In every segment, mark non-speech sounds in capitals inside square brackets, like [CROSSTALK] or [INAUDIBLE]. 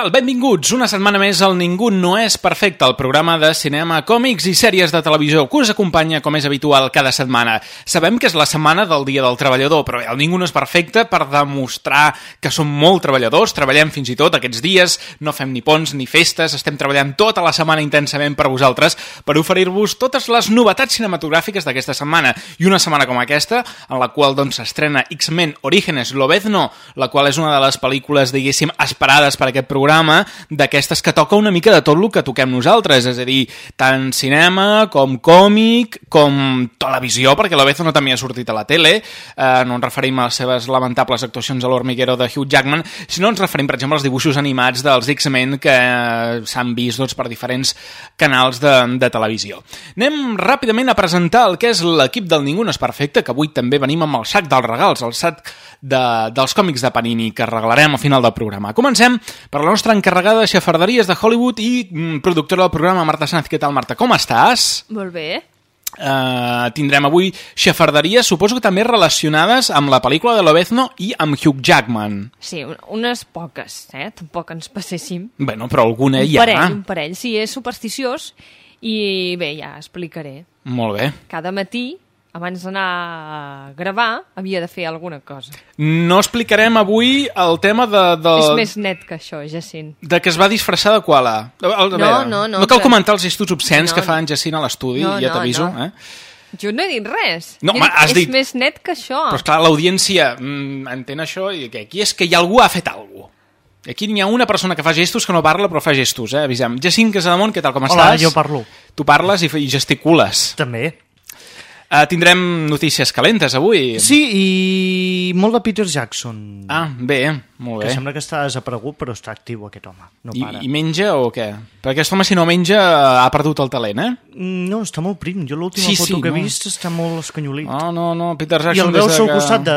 Tal? Benvinguts una setmana més al Ningú no és perfecte, el programa de cinema, còmics i sèries de televisió que us acompanya, com és habitual, cada setmana. Sabem que és la setmana del Dia del Treballador, però el Ningú no és perfecte per demostrar que som molt treballadors, treballem fins i tot aquests dies, no fem ni ponts ni festes, estem treballant tota la setmana intensament per vosaltres, per oferir-vos totes les novetats cinematogràfiques d'aquesta setmana. I una setmana com aquesta, en la qual doncs s'estrena X-Men Orígenes Lobezno, la qual és una de les pel·lícules, diguéssim, esperades per aquest programa d'aquestes que toca una mica de tot el que toquem nosaltres, és a dir, tant cinema com còmic, com televisió, perquè l'Obezo també ha sortit a la tele, eh, no ens referim a les seves lamentables actuacions a l'Hormiguero de Hugh Jackman, sinó ens referim, per exemple, als dibuixos animats dels X-Men que eh, s'han vist doncs, per diferents canals de, de televisió. Anem ràpidament a presentar el que és l'equip del Ningú no és perfecte, que avui també venim amb el sac dels regals, el sac de, dels còmics de Panini que regalarem al final del programa. Comencem per la nostra encarregada de xafarderies de Hollywood i mm, productora del programa, Marta Sanz. Què tal, Marta? Com estàs? Molt bé. Uh, tindrem avui xafarderies, suposo que també relacionades amb la pel·lícula de Lobezno i amb Hugh Jackman. Sí, un- unes poques, eh? Tampoc ens passéssim. Bueno, però alguna un hi ha. parell, un parell. Sí, és supersticiós i bé, ja explicaré. Molt bé. Cada matí, abans d'anar a gravar, havia de fer alguna cosa. No explicarem avui el tema de, de, És més net que això, Jacint. de que es va disfressar de koala. A, a, No, veure, no, no, No cal que- comentar els instituts obscens No, que fa no. en Jacint a l'estudi, No, ja no, t'aviso. no. Eh? Jo no he dit res. No, He home, has és dit- més net que això. Però esclar, l'audiència mm, entén això i que aquí és que hi ha algú ha fet alguna cosa. Aquí n'hi ha una persona que fa gestos que no parla però fa gestos, eh? Avisem. Jacint Casademont, què tal, com Hola, estàs? jo parlo. Tu parles i, i gesticules. També. Uh, tindrem notícies calentes avui. Sí, i molt de Peter Jackson. Ah, bé, molt que bé. sembla que està desaparegut, però està actiu aquest home. No I, para. I menja o què? Perquè aquest home, si no menja, ha perdut el talent, eh? Mm, No, està molt prim. Jo l'última Sí, foto sí, que he no. vist està molt escanyolit. No, no, no, Peter I Jackson... el des veus al que... costat de,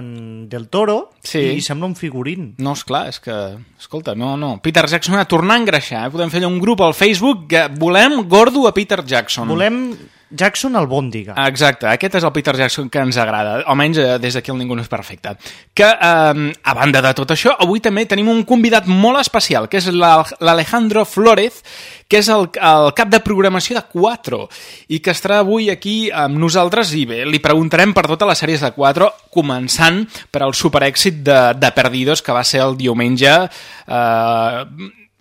en, del toro Sí. i sembla un figurín. No, és clar, és que... Escolta, no, no. Peter Jackson ha tornat a engreixar, eh? Podem fer un grup al Facebook que volem gordo a Peter Jackson. Volem Jackson al Bòndiga. Ah, Exacte, aquest és el Peter Jackson que ens agrada, almenys eh, des d'aquí el Ningú no és perfecte. Que, eh, a banda de tot això, avui també tenim un convidat molt especial, que és l'Al- l'Alejandro Flórez, que és el, el cap de programació de 4 i que estarà avui aquí amb nosaltres i bé, li preguntarem per totes les sèries de 4, començant per el superèxit de, de Perdidos, que va ser el diumenge... Eh,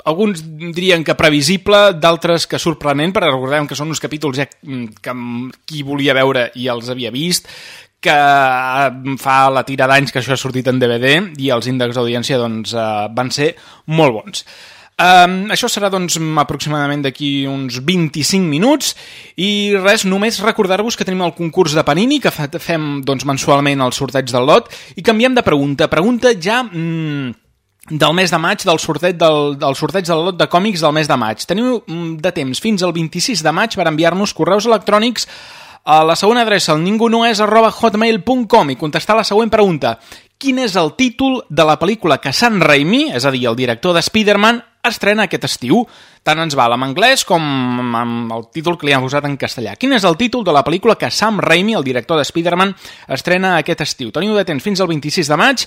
alguns dirien que previsible, d'altres que sorprenent, però recordem que són uns capítols ja que qui volia veure i els havia vist, que fa la tira d'anys que això ha sortit en DVD i els índexs d'audiència doncs, eh, van ser molt bons. Um, això serà doncs, aproximadament d'aquí uns 25 minuts i res, només recordar-vos que tenim el concurs de Panini que fem doncs, mensualment el sorteig del lot i canviem de pregunta. Pregunta ja... Mm, del mes de maig, del sorteig del, del sorteig del lot de còmics del mes de maig. Teniu mm, de temps fins al 26 de maig per enviar-nos correus electrònics a la següent adreça, el ningunoes arroba hotmail.com i contestar la següent pregunta. Quin és el títol de la pel·lícula que Sam Raimi, és a dir, el director de Spider-Man, estrena aquest estiu? Tant ens val en anglès com amb el títol que li han posat en castellà. Quin és el títol de la pel·lícula que Sam Raimi, el director de Spider-Man, estrena aquest estiu? Teniu de temps fins al 26 de maig.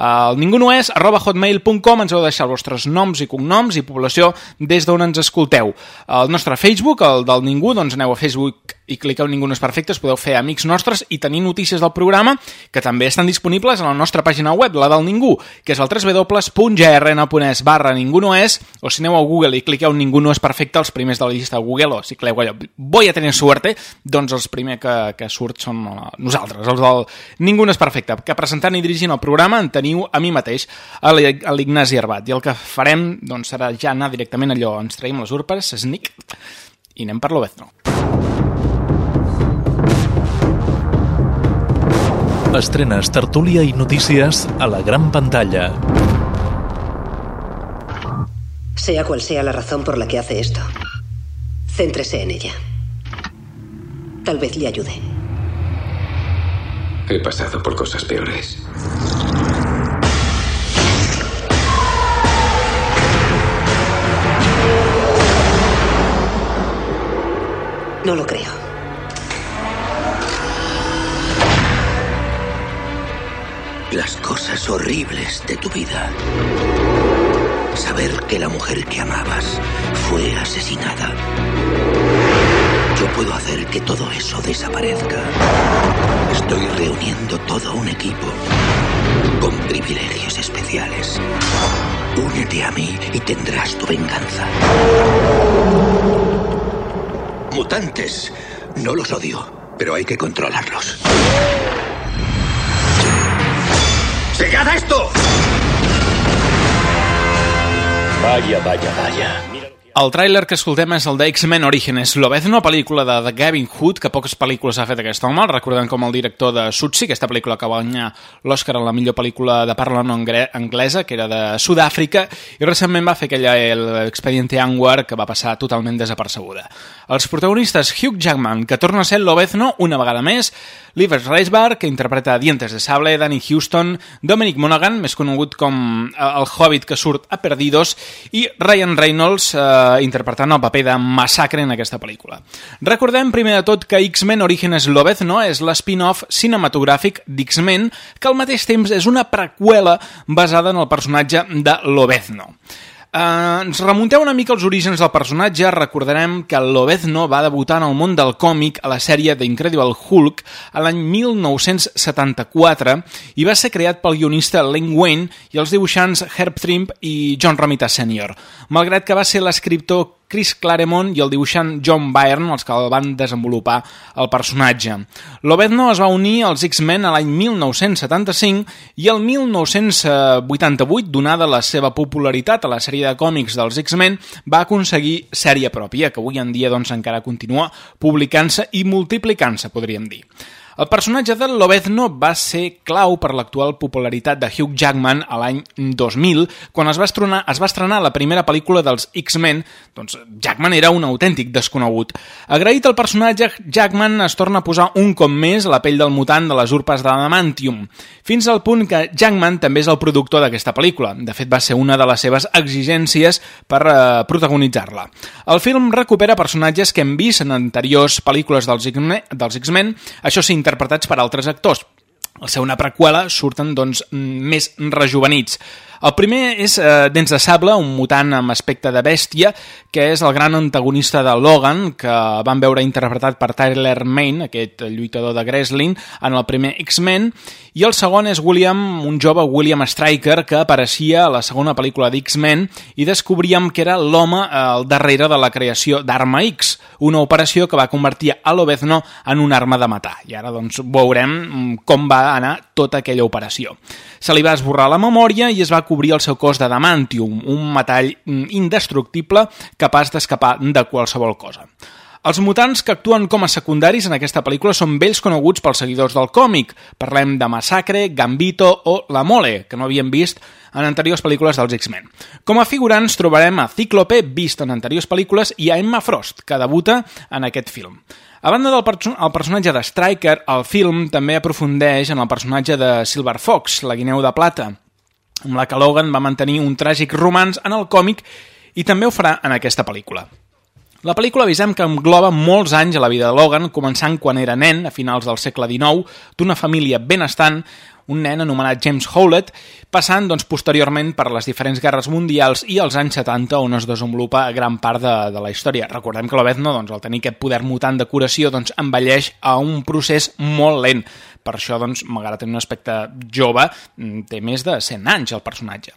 El ningunoes arroba hotmail.com ens heu de deixar els vostres noms i cognoms i població des d'on ens escolteu. El nostre Facebook, el del Ningú, doncs aneu a Facebook i cliqueu Ningú no és perfecte, podeu fer amics nostres i tenir notícies del programa que també estan disponibles a la nostra pàgina web, la del Ningú, que és el www.grn.es barra Ningú no és, o si aneu a Google i cliqueu Ningú no és perfecte, els primers de la llista de Google, o si cliqueu allò, voy a tenir suerte, doncs els primers que, que surt són eh, nosaltres, els del Ningú no és perfecte, que presentant i dirigint el programa en teniu a mi mateix, a l'I- a l'Ignasi Arbat, i el que farem doncs, serà ja anar directament allò, ens traiem les urpes, sneak, i anem per l'Obezno. Estrenes, tertúlia i notícies a la gran pantalla. Sea cual sea la razón por la que hace esto, céntrese en ella. Tal vez le ayude. He pasado por cosas peores. No lo creo. las cosas horribles de tu vida. Que la mujer que amabas fue asesinada. Yo puedo hacer que todo eso desaparezca. Estoy reuniendo todo un equipo con privilegios especiales. Únete a mí y tendrás tu venganza. Mutantes, no los odio, pero hay que controlarlos. ¡Segad a esto! Vaya, vaya, vaya. El tràiler que escoltem és el de X-Men Orígenes Lobezno, pel·lícula de, de Gavin Hood, que poques pel·lícules ha fet aquest home, el recordem com el director de Sutsi, aquesta pel·lícula que va guanyar l'Oscar a la millor pel·lícula de parla no anglesa, que era de Sud-àfrica, i recentment va fer aquella l'expediente Anwar, que va passar totalment desapercebuda. Els protagonistes Hugh Jackman, que torna a ser Lobezno una vegada més, Livers Reisbar, que interpreta Dientes de Sable, Danny Houston, Dominic Monaghan, més conegut com eh, el Hobbit que surt a Perdidos, i Ryan Reynolds, eh, interpretant el paper de Massacre en aquesta pel·lícula. Recordem, primer de tot, que X-Men Orígenes Lobezno és l'spin-off cinematogràfic d'X-Men, que al mateix temps és una preqüela basada en el personatge de Lobezno. Uh, ens remunteu una mica als orígens del personatge, recordarem que Lobezno va debutar en el món del còmic a la sèrie The Incredible Hulk a l'any 1974 i va ser creat pel guionista Len Wayne i els dibuixants Herb Trimp i John Romita Sr. Malgrat que va ser l'escriptor Chris Claremont i el dibuixant John Byrne els que el van desenvolupar el personatge. Lobezno es va unir als X-Men a l'any 1975 i el 1988, donada la seva popularitat a la sèrie de còmics dels X-Men, va aconseguir sèrie pròpia, que avui en dia doncs, encara continua publicant-se i multiplicant-se, podríem dir. El personatge de Lobezno va ser clau per l'actual popularitat de Hugh Jackman a l'any 2000, quan es va, estrenar, es va estrenar la primera pel·lícula dels X-Men, doncs Jackman era un autèntic desconegut. Agraït al personatge, Jackman es torna a posar un cop més la pell del mutant de les urpes de l'adamantium, fins al punt que Jackman també és el productor d'aquesta pel·lícula. De fet, va ser una de les seves exigències per eh, protagonitzar-la. El film recupera personatges que hem vist en anteriors pel·lícules dels X-Men això sí, interpretats per altres actors. Al ser una preqüela surten doncs, més rejuvenits. El primer és eh, Dents de Sable, un mutant amb aspecte de bèstia, que és el gran antagonista de Logan, que van veure interpretat per Tyler Main, aquest lluitador de Wrestling, en el primer X-Men, i el segon és William, un jove William Stryker, que apareixia a la segona pel·lícula d'X-Men, i descobríem que era l'home eh, al darrere de la creació d'Arma X, una operació que va convertir a Lobezno en una arma de matar. I ara doncs veurem mm, com va anar tota aquella operació. Se li va esborrar la memòria i es va cobrir el seu cos d'adamantium, un metall mm, indestructible capaç d'escapar de qualsevol cosa. Els mutants que actuen com a secundaris en aquesta pel·lícula són vells coneguts pels seguidors del còmic. Parlem de Massacre, Gambito o La Mole, que no havíem vist en anteriors pel·lícules dels X-Men. Com a figurants trobarem a Cíclope, vist en anteriors pel·lícules, i a Emma Frost, que debuta en aquest film. A banda del perso el personatge de Stryker, el film també aprofundeix en el personatge de Silver Fox, la guineu de plata, amb la que Logan va mantenir un tràgic romans en el còmic i també ho farà en aquesta pel·lícula. La pel·lícula avisem que engloba molts anys a la vida de Logan, començant quan era nen, a finals del segle XIX, d'una família benestant, un nen anomenat James Howlett, passant doncs, posteriorment per les diferents guerres mundials i els anys 70 on es desenvolupa gran part de, de la història. Recordem que l'Obezno, doncs, al tenir aquest poder mutant de curació, doncs, envelleix a un procés molt lent. Per això, doncs, malgrat tenir un aspecte jove, mm, té més de 100 anys el personatge.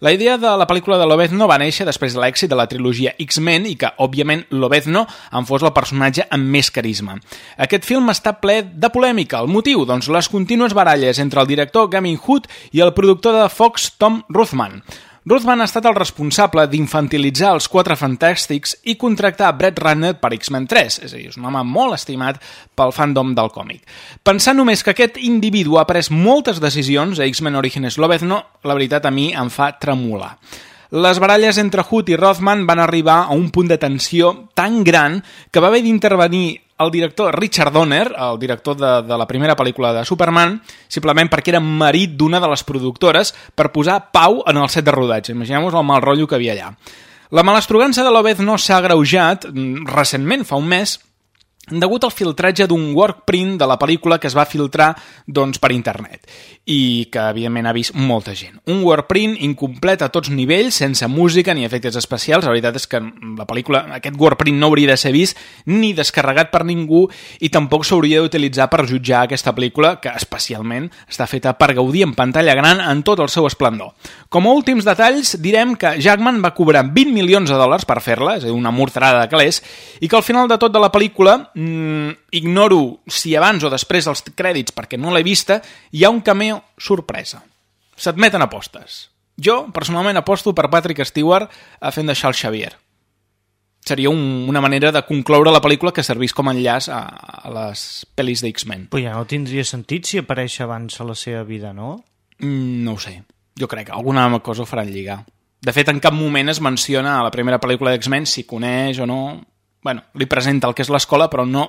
La idea de la pel·lícula de Lobezno va néixer després de l'èxit de la trilogia X-Men i que, òbviament, Lobezno en fos el personatge amb més carisma. Aquest film està ple de polèmica. El motiu? Doncs les contínues baralles entre el director Gavin Hood i el productor de Fox, Tom Ruthman. Ruthman ha estat el responsable d'infantilitzar els Quatre Fantàstics i contractar Brett Ratner per X-Men 3, és a dir, és un home molt estimat pel fandom del còmic. Pensant només que aquest individu ha pres moltes decisions a X-Men Origins Lobezno, la veritat a mi em fa tremolar. Les baralles entre Hood i Rothman van arribar a un punt de tensió tan gran que va haver d'intervenir el director Richard Donner, el director de, de la primera pel·lícula de Superman, simplement perquè era marit d'una de les productores per posar pau en el set de rodatge. Imagineu-vos el mal rotllo que havia allà. La malastrugança de l'Obed no s'ha agreujat mm, recentment, fa un mes, degut al filtratge d'un workprint de la pel·lícula que es va filtrar doncs, per internet i que, evidentment, ha vist molta gent. Un workprint incomplet a tots nivells, sense música ni efectes especials. La veritat és que la pel·lícula, aquest workprint no hauria de ser vist ni descarregat per ningú i tampoc s'hauria d'utilitzar per jutjar aquesta pel·lícula, que especialment està feta per gaudir en pantalla gran en tot el seu esplendor. Com a últims detalls, direm que Jackman va cobrar 20 milions de dòlars per fer-la, és a dir, una morterada de calés, i que al final de tot de la pel·lícula mm, ignoro si abans o després dels crèdits, perquè no l'he vista, hi ha un cameo sorpresa. S'admeten apostes. Jo, personalment, aposto per Patrick Stewart a fent de Charles Xavier. Seria un, una manera de concloure la pel·lícula que servís com a enllaç a, a les pel·lis d'X-Men. Però ja no tindria sentit si apareix abans a la seva vida, no? Mm, no ho sé. Jo crec que alguna cosa ho faran lligar. De fet, en cap moment es menciona a la primera pel·lícula d'X-Men si coneix o no... Bueno, li presenta el que és l'escola, però no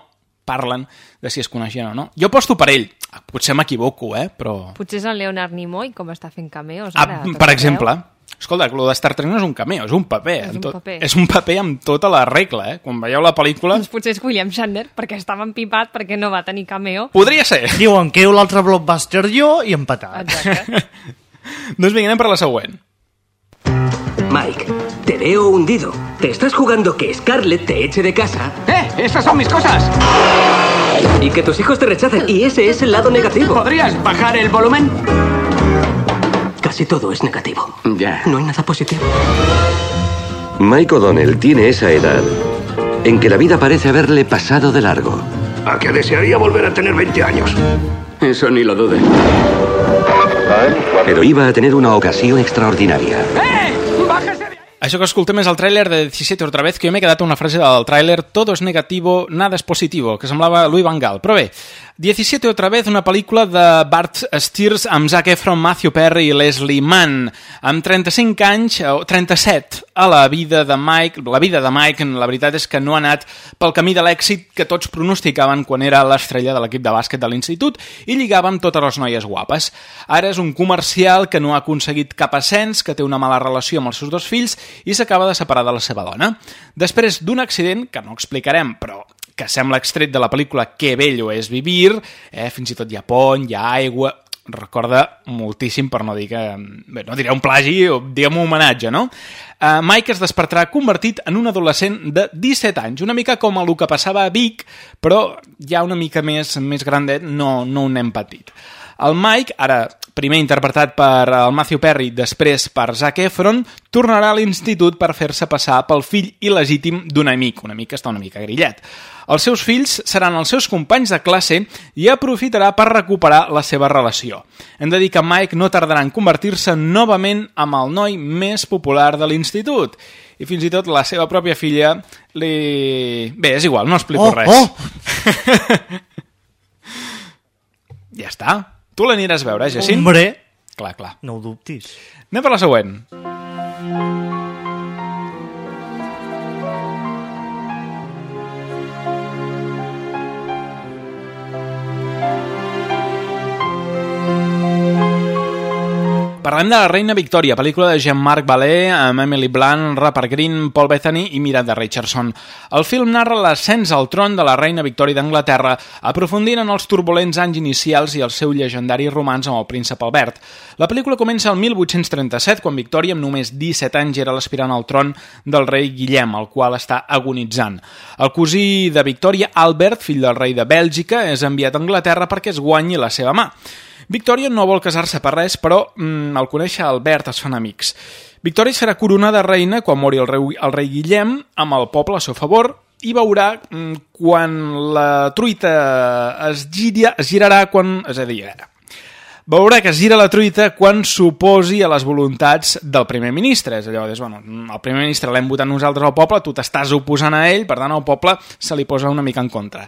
parlen de si es coneixien o no. Jo aposto per ell. Potser m'equivoco, eh? Però... Potser és el Leonard Nimoy, com està fent cameos Ah, ara. a tot per exemple, escolta, el de Star Trek no és un cameo, és un paper. És un tot, paper. És un paper amb tota la regla, eh? Quan veieu la pel·lícula... Doncs potser és William Shatner, perquè estava empipat perquè no va tenir cameo. Podria ser. Diuen que l'altre blockbuster jo i empatat. Exacte. [LAUGHS] doncs vinga, anem per la següent. Mike, te veo hundido. ¿Te estás jugando que Scarlett te eche de casa? ¡Eh! ¡Esas son mis cosas! Y que tus hijos te rechacen. Y ese es el lado negativo. ¿Podrías bajar el volumen? Casi todo es negativo. Ya. No hay nada positivo. Mike O'Donnell tiene esa edad en que la vida parece haberle pasado de largo. ¿A que desearía volver a tener 20 años? Eso ni lo dude. Pero iba a tener una ocasión extraordinaria. ¡Eh! Això que escoltem és el tràiler de 17 otra vez, que jo m'he quedat una frase del tràiler Todo es negativo, nada es positivo, que semblava Louis Van Gaal. Però bé, 17 otra vez, una pel·lícula de Bart Steers amb Zac Efron, Matthew Perry i Leslie Mann. Amb 35 anys, o 37, a la vida de Mike, la vida de Mike, la veritat és que no ha anat pel camí de l'èxit que tots pronosticaven quan era l'estrella de l'equip de bàsquet de l'institut i lligava amb totes les noies guapes. Ara és un comercial que no ha aconseguit cap ascens, que té una mala relació amb els seus dos fills i s'acaba de separar de la seva dona. Després d'un accident, que no explicarem, però que sembla extret de la pel·lícula Que bello és vivir, eh? fins i tot hi ha pont, hi ha aigua... Recorda moltíssim, per no dir que... Bé, no diré un plagi, o diguem un homenatge, no? Uh, Mike es despertarà convertit en un adolescent de 17 anys, una mica com el que passava a Vic, però ja una mica més, més grandet, no, no un nen petit. El Mike, ara primer interpretat per el Matthew Perry, després per Zac Efron, tornarà a l'institut per fer-se passar pel fill il·legítim d'un amic, un amic que està una mica grillet. Els seus fills seran els seus companys de classe i aprofitarà per recuperar la seva relació. Hem de dir que Mike no tardarà en convertir-se novament amb el noi més popular de l'institut. I fins i tot la seva pròpia filla li... Bé, és igual, no explico Oh, res. oh! [LAUGHS] Ja està. Tu l'aniràs a veure, eh, Jacint? Hombre, Clar, clar. no ho dubtis. Anem per la següent. Per Parlem de La reina Victòria, pel·lícula de Jean-Marc Vallée amb Emily Blunt, Rupert Green, Paul Bettany i Miranda Richardson. El film narra l'ascens al tron de la reina Victòria d'Anglaterra, aprofundint en els turbulents anys inicials i el seu llegendari romans amb el príncep Albert. La pel·lícula comença el 1837, quan Victòria, amb només 17 anys, era l'aspirant al tron del rei Guillem, el qual està agonitzant. El cosí de Victòria, Albert, fill del rei de Bèlgica, és enviat a Anglaterra perquè es guanyi la seva mà. Victòria no vol casar-se per res, però mm, al conèixer Albert es fan amics. Victòria serà coronada reina quan mori el rei, el rei Guillem amb el poble a seu favor i veurà mm, quan la truita es, gira, es girarà quan... És a dir, veurà que es gira la truita quan s'oposi a les voluntats del primer ministre. És allò, és, bueno, el primer ministre l'hem votat nosaltres al poble, tu t'estàs oposant a ell, per tant el poble se li posa una mica en contra.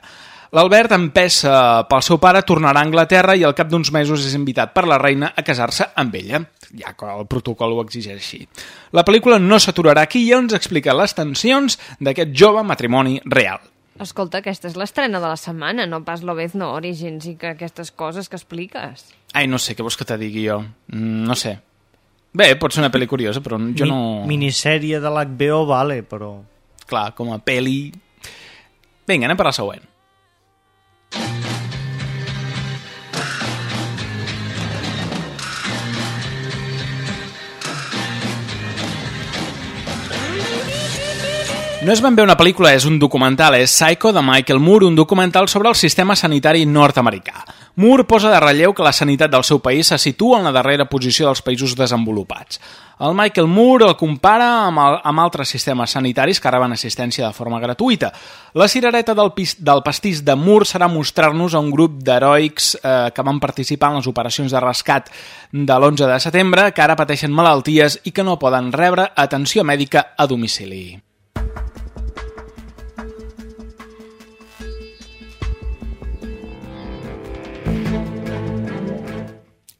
L'Albert, empessa pel seu pare, tornarà a Anglaterra i al cap d'uns mesos és invitat per la reina a casar-se amb ella, ja que el protocol ho exigeix així. La pel·lícula no s'aturarà aquí i ens explica les tensions d'aquest jove matrimoni real. Escolta, aquesta és l'estrena de la setmana, no pas l'Obezno Origins i que aquestes coses que expliques. Ai, no sé, què vols que te digui jo? Mm, no sé. Bé, pot ser una pel·li curiosa, però jo Mi no... Minissèrie de l'HBO, vale, però... Clar, com a pel·li... Vinga, anem per la següent. No és ben bé una pel·lícula, és un documental, és Psycho de Michael Moore, un documental sobre el sistema sanitari nord-americà. Moore posa de relleu que la sanitat del seu país se situa en la darrera posició dels països desenvolupats. El Michael Moore el compara amb, el, amb altres sistemes sanitaris que reben assistència de forma gratuïta. La cirereta del, pis, del pastís de Moore serà mostrar-nos a un grup d'heroics eh, que van participar en les operacions de rescat de l'11 de setembre, que ara pateixen malalties i que no poden rebre atenció mèdica a domicili.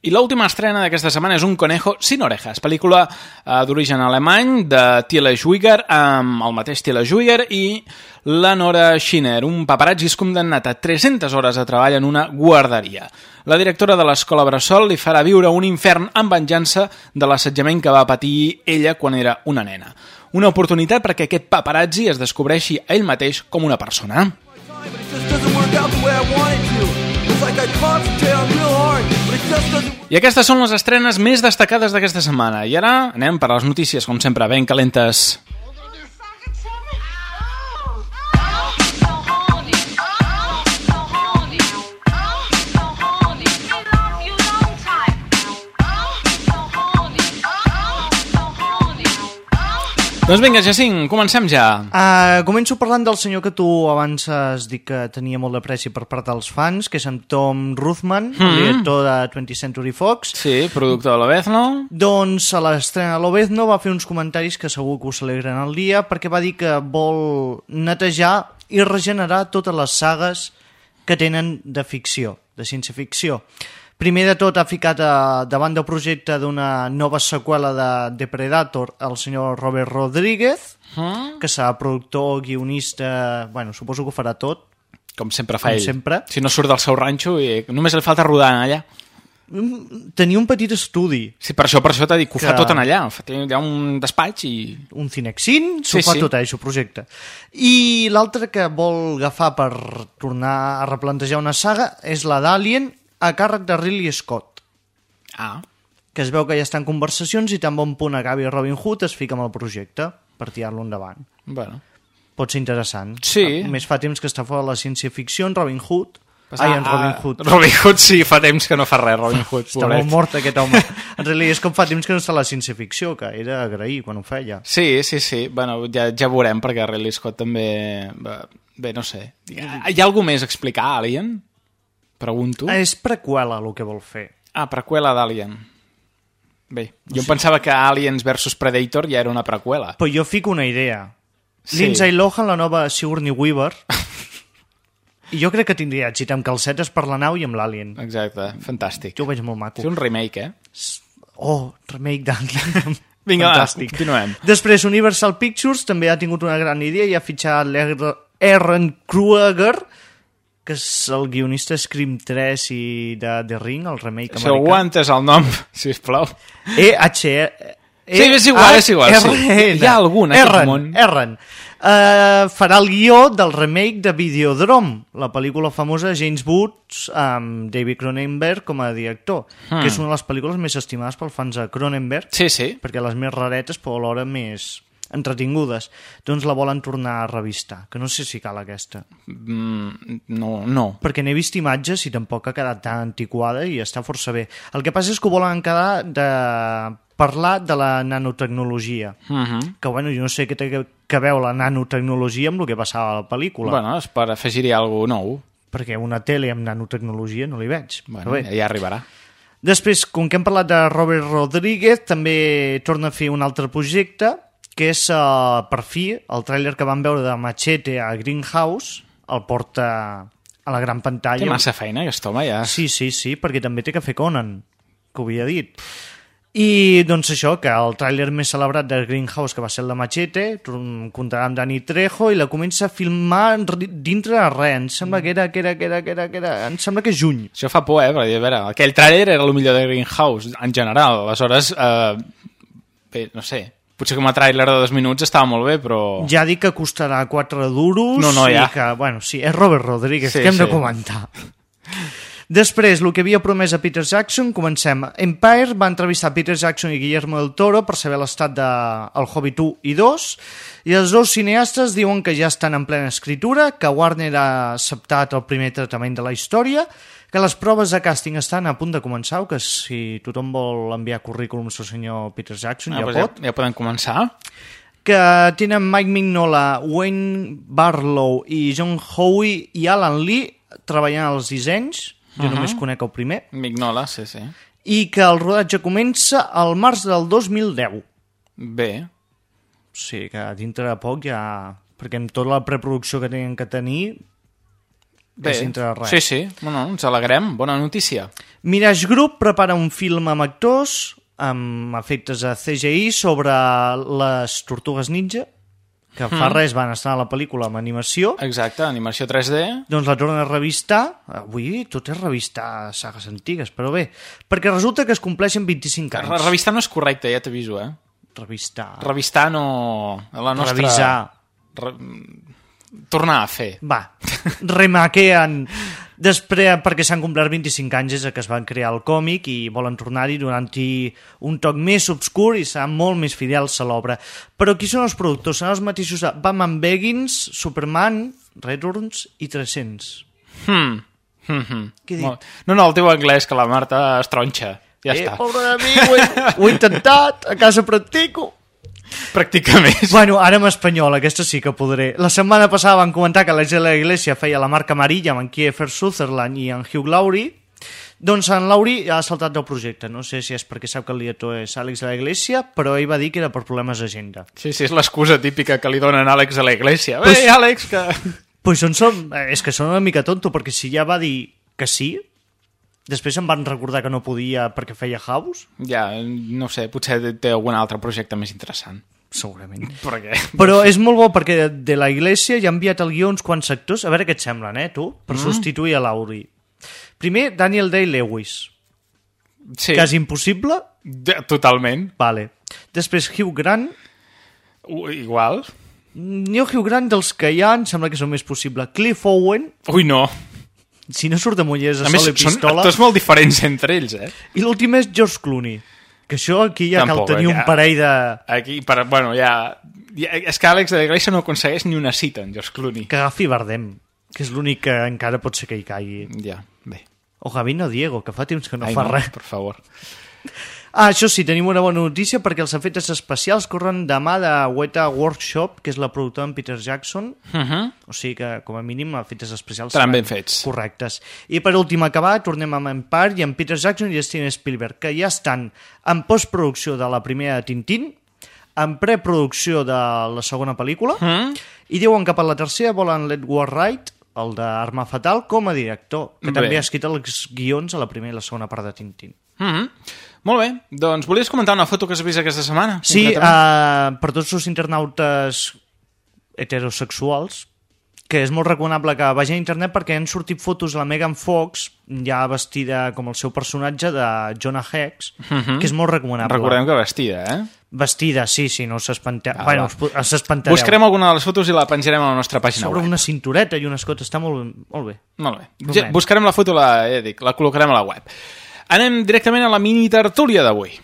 I l'última estrena d'aquesta setmana és Un conejo sin orejas, pel·lícula eh, d'origen alemany de Tila Schweiger amb el mateix Tila Schweiger i la Nora Schiner, un és condemnat a 300 hores de treball en una guarderia. La directora de l'escola Bressol li farà viure un infern en venjança de l'assetjament que va patir ella quan era una nena. Una oportunitat perquè aquest paparazzi es descobreixi a ell mateix com una persona. I aquestes són les estrenes més destacades d'aquesta setmana. I ara anem per a les notícies, com sempre, ben calentes. Doncs vinga, Jacint, comencem ja. Uh, començo parlant del senyor que tu abans has dit que tenia molt de pressi per part dels fans, que és en Tom Ruthman, mm -hmm. director de 20th Century Fox. Sí, productor de l'Obezno. Doncs a l'estrena de l'Obezno va fer uns comentaris que segur que us alegren el dia, perquè va dir que vol netejar i regenerar totes les sagues que tenen de ficció, de ciència-ficció. Primer de tot ha ficat a, davant del projecte d'una nova seqüela de Depredator el senyor Robert Rodríguez, Mm. que serà productor, guionista... Bueno, suposo que ho farà tot. Com sempre fa Com ell. sempre. Si no surt del seu ranxo i només li falta rodar allà. Tenia un petit estudi, Sí, per això, per això t'ha dit que ho fa Que- tot en allà. Fa- té- ha un despatx i... un Cinexin, s'ho Sí, fa sí. tot, eh, això, projecte. I l'altre que vol agafar per tornar a replantejar una saga és la d'Alien a càrrec de Ridley Scott, Ah, que es veu que ja està en conversacions i tan bon punt acabi Robin Hood es fica amb el projecte per tirar-lo endavant. bueno. Pot ser interessant. Sí. A més, fa temps que està fora de la ciència-ficció en Robin Hood. Pues, Ai, ah, en Robin ah, Hood. Robin Hood sí, fa temps que no fa res, Robin [LAUGHS] Hood, Està pobret. molt mort aquest home. [LAUGHS] En realitat és com fa temps que no està a la ciència-ficció, que era agrair quan ho feia. Sí, sí, sí. Bueno, ja, ja veurem, perquè Ridley Scott també... Bé, bé no sé. Hi ha, hi ha alguna més a explicar, Alien? Pregunto. És preqüela el que vol fer. Ah, preqüela d'Alien. Bé, jo em pensava que Aliens versus Predator ja era una preqüela. Però jo fico una idea. Sí. Lindsay Lohan, la nova Sigourney Weaver, i jo crec que tindria èxit amb calcetes per la nau i amb l'Alien. Exacte, fantàstic. Jo ho veig molt maco. És un remake, eh? Oh, remake d'Alien. [LAUGHS] Vinga, va, Fantàstic. continuem. Després, Universal Pictures també ha tingut una gran idea i ha fitxat l'Aaron Kruger que és el guionista Scream 3 i de The Ring, el remake Si americà. aguantes el nom, [LAUGHS] sisplau. E H E Sí, és igual, és igual, sí. Hi ha algun, en aquest món. Erren. Uh, farà el guió del remake de Videodrome, la pel·lícula famosa de James Woods amb David Cronenberg com a director, Hmm. que és una de les pel·lícules més estimades pels fans de Cronenberg, Sí, sí. perquè les més raretes però alhora més entretingudes. Doncs la volen tornar a revistar, que no sé si cal aquesta. Mm, no, no. Perquè n'he vist imatges i tampoc ha quedat tan antiquada i està força bé. El que passa és que ho volen quedar de parlar de la nanotecnologia. Uh -huh. Que, bueno, jo no sé què té que, veu la nanotecnologia amb el que passava a la pel·lícula. Bueno, és per afegir-hi alguna nou. Perquè una tele amb nanotecnologia no li veig. Bueno, ja arribarà. Després, com que hem parlat de Robert Rodríguez, també torna a fer un altre projecte, que és, uh, per fi, el tràiler que vam veure de Machete a Greenhouse, el porta a la gran pantalla. Té massa feina, aquest home, ja. Sí, sí, sí, perquè també té que fer Conan, que ho havia dit. I doncs això, que el tràiler més celebrat de Greenhouse, que va ser el de Machete, comptarà amb Dani Trejo i la comença a filmar dintre de res. Em sembla que era, que era, que era, que era, que era... Em sembla que és juny. Això fa por, eh? Perquè, a veure, aquell tràiler era el millor de Greenhouse, en general. Aleshores, eh, bé, no sé, potser com a tràiler de dos minuts estava molt bé, però... Ja dic que costarà 4 duros No, no, ja. i que, bueno, sí, és Robert Rodríguez, Sí, que hem de sí. comentar. Després, el que havia promès a Peter Jackson, comencem. Empire va entrevistar Peter Jackson i Guillermo del Toro per saber l'estat de El Hobbit 1 i 2, i els dos cineastes diuen que ja estan en plena escritura, que Warner ha acceptat el primer tractament de la història, que les proves de càsting estan a punt de començar, o que si tothom vol enviar currículums al senyor Peter Jackson, Ah, ja doncs pot ja, ja podem començar. que tenen Mike Mignola, Wayne Barlow i John Howe i Alan Lee treballant als dissenys, jo Uh -huh. només conec el primer, Mignola, sí, sí. i que el rodatge comença al març del 2010. Bé, O sigui que dintre de poc ja... Perquè amb tota la preproducció que tenen que tenir, bé. és dintre de res. Sí, sí, bueno, ens alegrem, bona notícia. Mirage Group prepara un film amb actors amb efectes de CGI sobre les tortugues ninja, que fa Mm. res van estar a la pel·lícula amb animació, Exacte, animació 3D. doncs la tornen a revistar. Avui tot és revistar sagues antigues, però bé, perquè resulta que es compleixen 25 Re anys. revistar no és correcte, ja t'aviso, eh? Revistar. Revistar no... La nostra... Revisar. Re... Tornar a fer. Va, remaqueen després, perquè s'han complert 25 anys des que es van crear el còmic i volen tornar-hi donant-hi un toc més obscur i seran molt més fidels a l'obra. Però qui són els productors? Són els mateixos de Batman Begins, Superman, Returns i 300. Hmm. Hmm, hmm. Què dic? No, no, el teu anglès, que la Marta es tronxa. Ja eh, està. pobre de mi, ho he, ho he intentat, a casa practico. [LAUGHS] Pràcticament. Bueno, ara en espanyol, aquesta sí que podré. La setmana passada van comentar que la Iglesia feia la marca amarilla amb en Kiefer Sutherland i en Hugh Laurie. Doncs en Laurie ha saltat del projecte. No sé si és perquè sap que el director és Àlex de la Iglesia, però ell va dir que era per problemes d'agenda. Sí, sí, és l'excusa típica que li donen Àlex a la iglesia. Pues- Àlex, que... Pues són, són, eh, és que són una mica tonto, perquè si ja va dir que sí, després em van recordar que no podia perquè feia House, Ja, no sé, potser té algun altre projecte més interessant. segurament. [LAUGHS] Per què? Però és molt bo perquè de, la Iglesia ja ha enviat el guió uns quants sectors, a veure què et semblen, eh, tu, per Mm. substituir a Laurie. Primer, Daniel Day-Lewis, Sí, que és impossible, de, totalment. vale. Després Hugh Grant, U- Igual. ni Hugh Grant dels que hi ha, em sembla que és el més possible. Cliff Owen, Ui, no. Si no surt de Mollers A a més, sol i són pistola. actors molt diferents entre ells, eh? I l'últim és George Clooney, que això aquí ja Tampoc, cal tenir eh, un ja. parell de... Aquí, per, bueno, ja, ja... És que Àlex de la Iglesia no aconsegueix ni una cita en George Clooney. que agafi Bardem, que és l'únic que encara pot ser que hi caigui. Ja, bé. O Gavino Diego, que fa temps que no Ai, fa no, res. per favor. [LAUGHS] Ah, això sí, tenim una bona notícia perquè els efectes especials corren de mà de Weta Workshop, que és la productora en Peter Jackson, Uh -huh. o sigui que, com a mínim, efectes especials seran ben fets. Correctes. I per últim acabar, tornem amb Empire i amb Peter Jackson i Steven Spielberg, que ja estan en postproducció de la primera de Tintín, en preproducció de la segona pel·lícula, Mm? i diuen que per la tercera volen l'Edward Wright, el d'Arma Fatal, com a director, que Bé. també ha escrit els guions a la primera i la segona part de Tintín. Uh -huh. Molt bé, doncs volies comentar una foto que has vist aquesta setmana? Sí, uh, per tots els internautes heterosexuals que és molt recomanable que vagi a internet perquè han sortit fotos de la Megan Fox ja vestida com el seu personatge de Jonah Hex, Mhm. que és molt recomanable. Recordem que vestida, eh? Vestida, sí, sí, no s'espanteu. Ah, bueno, s'espantareu. Buscarem alguna de les fotos i la penjarem a la nostra pàgina Sobre web. una cintureta i un escot, està molt, molt bé. Molt bé. Ja, buscarem la foto, la, ja dic, la col·locarem a la web. Anem directament a la mini tertúlia d'avui.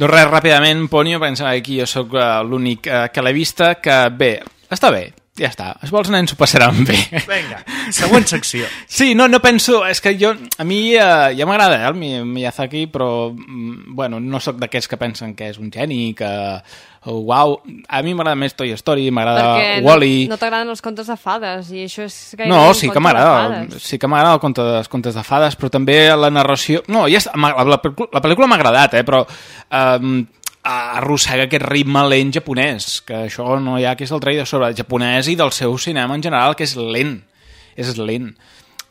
Doncs res, ràpidament, Ponyo, pensava que aquí jo sóc eh, l'únic eh, que l'he vista, que bé, està bé, ja està. Els vols nens s'ho passaran bé. Vinga, següent secció. [LAUGHS] Sí, no, no penso... És que jo... A mi eh, ja m'agrada eh, el Mi- Miyazaki, però, mm, bueno, no sóc d'aquests que pensen que és un geni, que... Oh, uau, a mi m'agrada més Toy Story, m'agrada Perquè no, Wall-E... no t'agraden els contes de fades, i això és gairebé No, sí que conte de m'agrada, fades. sí que m'agrada el conte dels contes de fades, però també la narració... No, ja està, la, pel·lícula- la pel·lícula m'ha agradat, eh, però um, arrossega aquest ritme lent japonès, que això no hi ha que és el traï de sobre el japonès i del seu cinema en general, que és lent, és lent.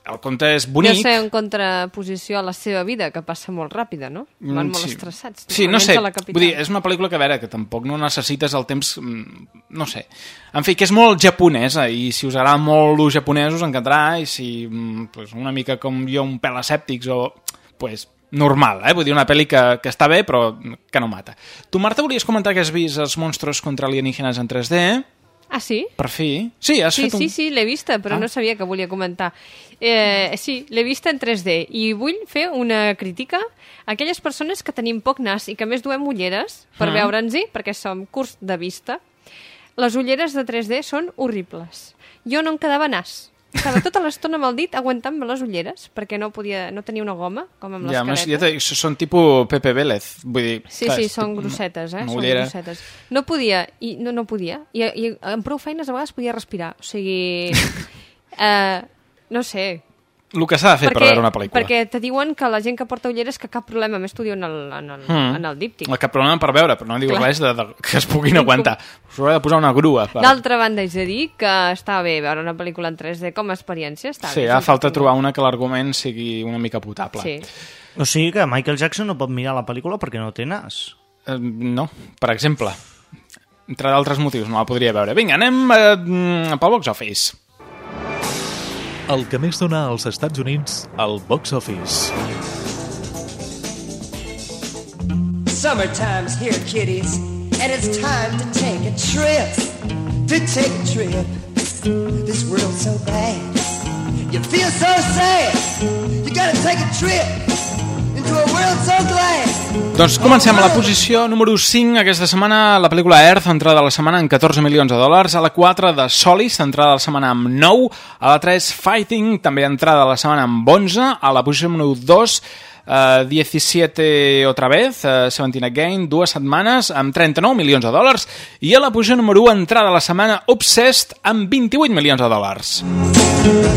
El conte és bonic... Jo sé, en contraposició a la seva vida, que passa molt ràpida, no? Van Mm, molt sí. estressats. Sí, no sé, vull dir, és una pel·lícula que, a veure, que tampoc no necessites el temps... mm, No sé. En fi, que és molt japonesa, i si us agrada molt lo japonès us encantarà, i si mm, pues, una mica com jo, un pèl escèptics, o... Pues, normal, eh? Vull dir, una pel·li que, que està bé, però que no mata. Tu, Marta, volies comentar que has vist els monstros contra alienígenes en 3D? Ah, sí? Per fi? Sí, has Sí, fet un... sí, sí, l'he vista, però Ah. no sabia que volia comentar. Eh, sí, l'he vista en 3D i vull fer una crítica a aquelles persones que tenim poc nas i que més duem ulleres per Mm. veure'ns-hi, perquè som curts de vista. Les ulleres de 3D són horribles. Jo no em quedava nas. Estava tota l'estona amb el dit aguantant-me les ulleres perquè no podia, no tenia una goma, com amb les Ja, caretes. ja dic, són tipus Pepe Vélez, vull dir... Sí, clar, sí, són grossetes, eh? Són ullera. grossetes. No podia, i no, no podia. I, I amb prou feines a vegades podia respirar. O sigui... [LAUGHS] eh, no sé. El que s'ha de fer per veure una pel·lícula. Perquè te diuen que la gent que porta ulleres que cap problema, més t'ho diuen en el, en el, Mm. en el díptic. El cap problema per veure, però no diu Clar. res de, de, que es puguin [LAUGHS] aguantar. Us haurà de posar una grua. Per... D'altra banda, és a dir que està bé veure una pel·lícula en 3D com a experiència. Està Sí, bé, ha falta trobar una que l'argument sigui una mica potable. Sí. O sigui que Michael Jackson no pot mirar la pel·lícula perquè no té nas. Eh, no, per exemple. Entre d'altres motius no la podria veure. Vinga, anem eh, pel box office. El que més dona als Estats Units al box office. Summertime's here, kiddies, and it's time to take a trip. To take a trip. This world's so bad. You feel so sad. You gotta take a trip Doncs comencem a la posició número 5 aquesta setmana, la pel·lícula Earth, entrada de la setmana amb 14 milions de dòlars, a la 4 de Solis, entrada de la setmana amb 9, a la 3 Fighting, també entrada de la setmana amb 11, a la posició número 2 Uh, 17 otra vez, uh, 17 Again, dues setmanes amb 39 milions de dòlars i a la posició número 1 entrada de la setmana Obsessed amb 28 milions de dòlars.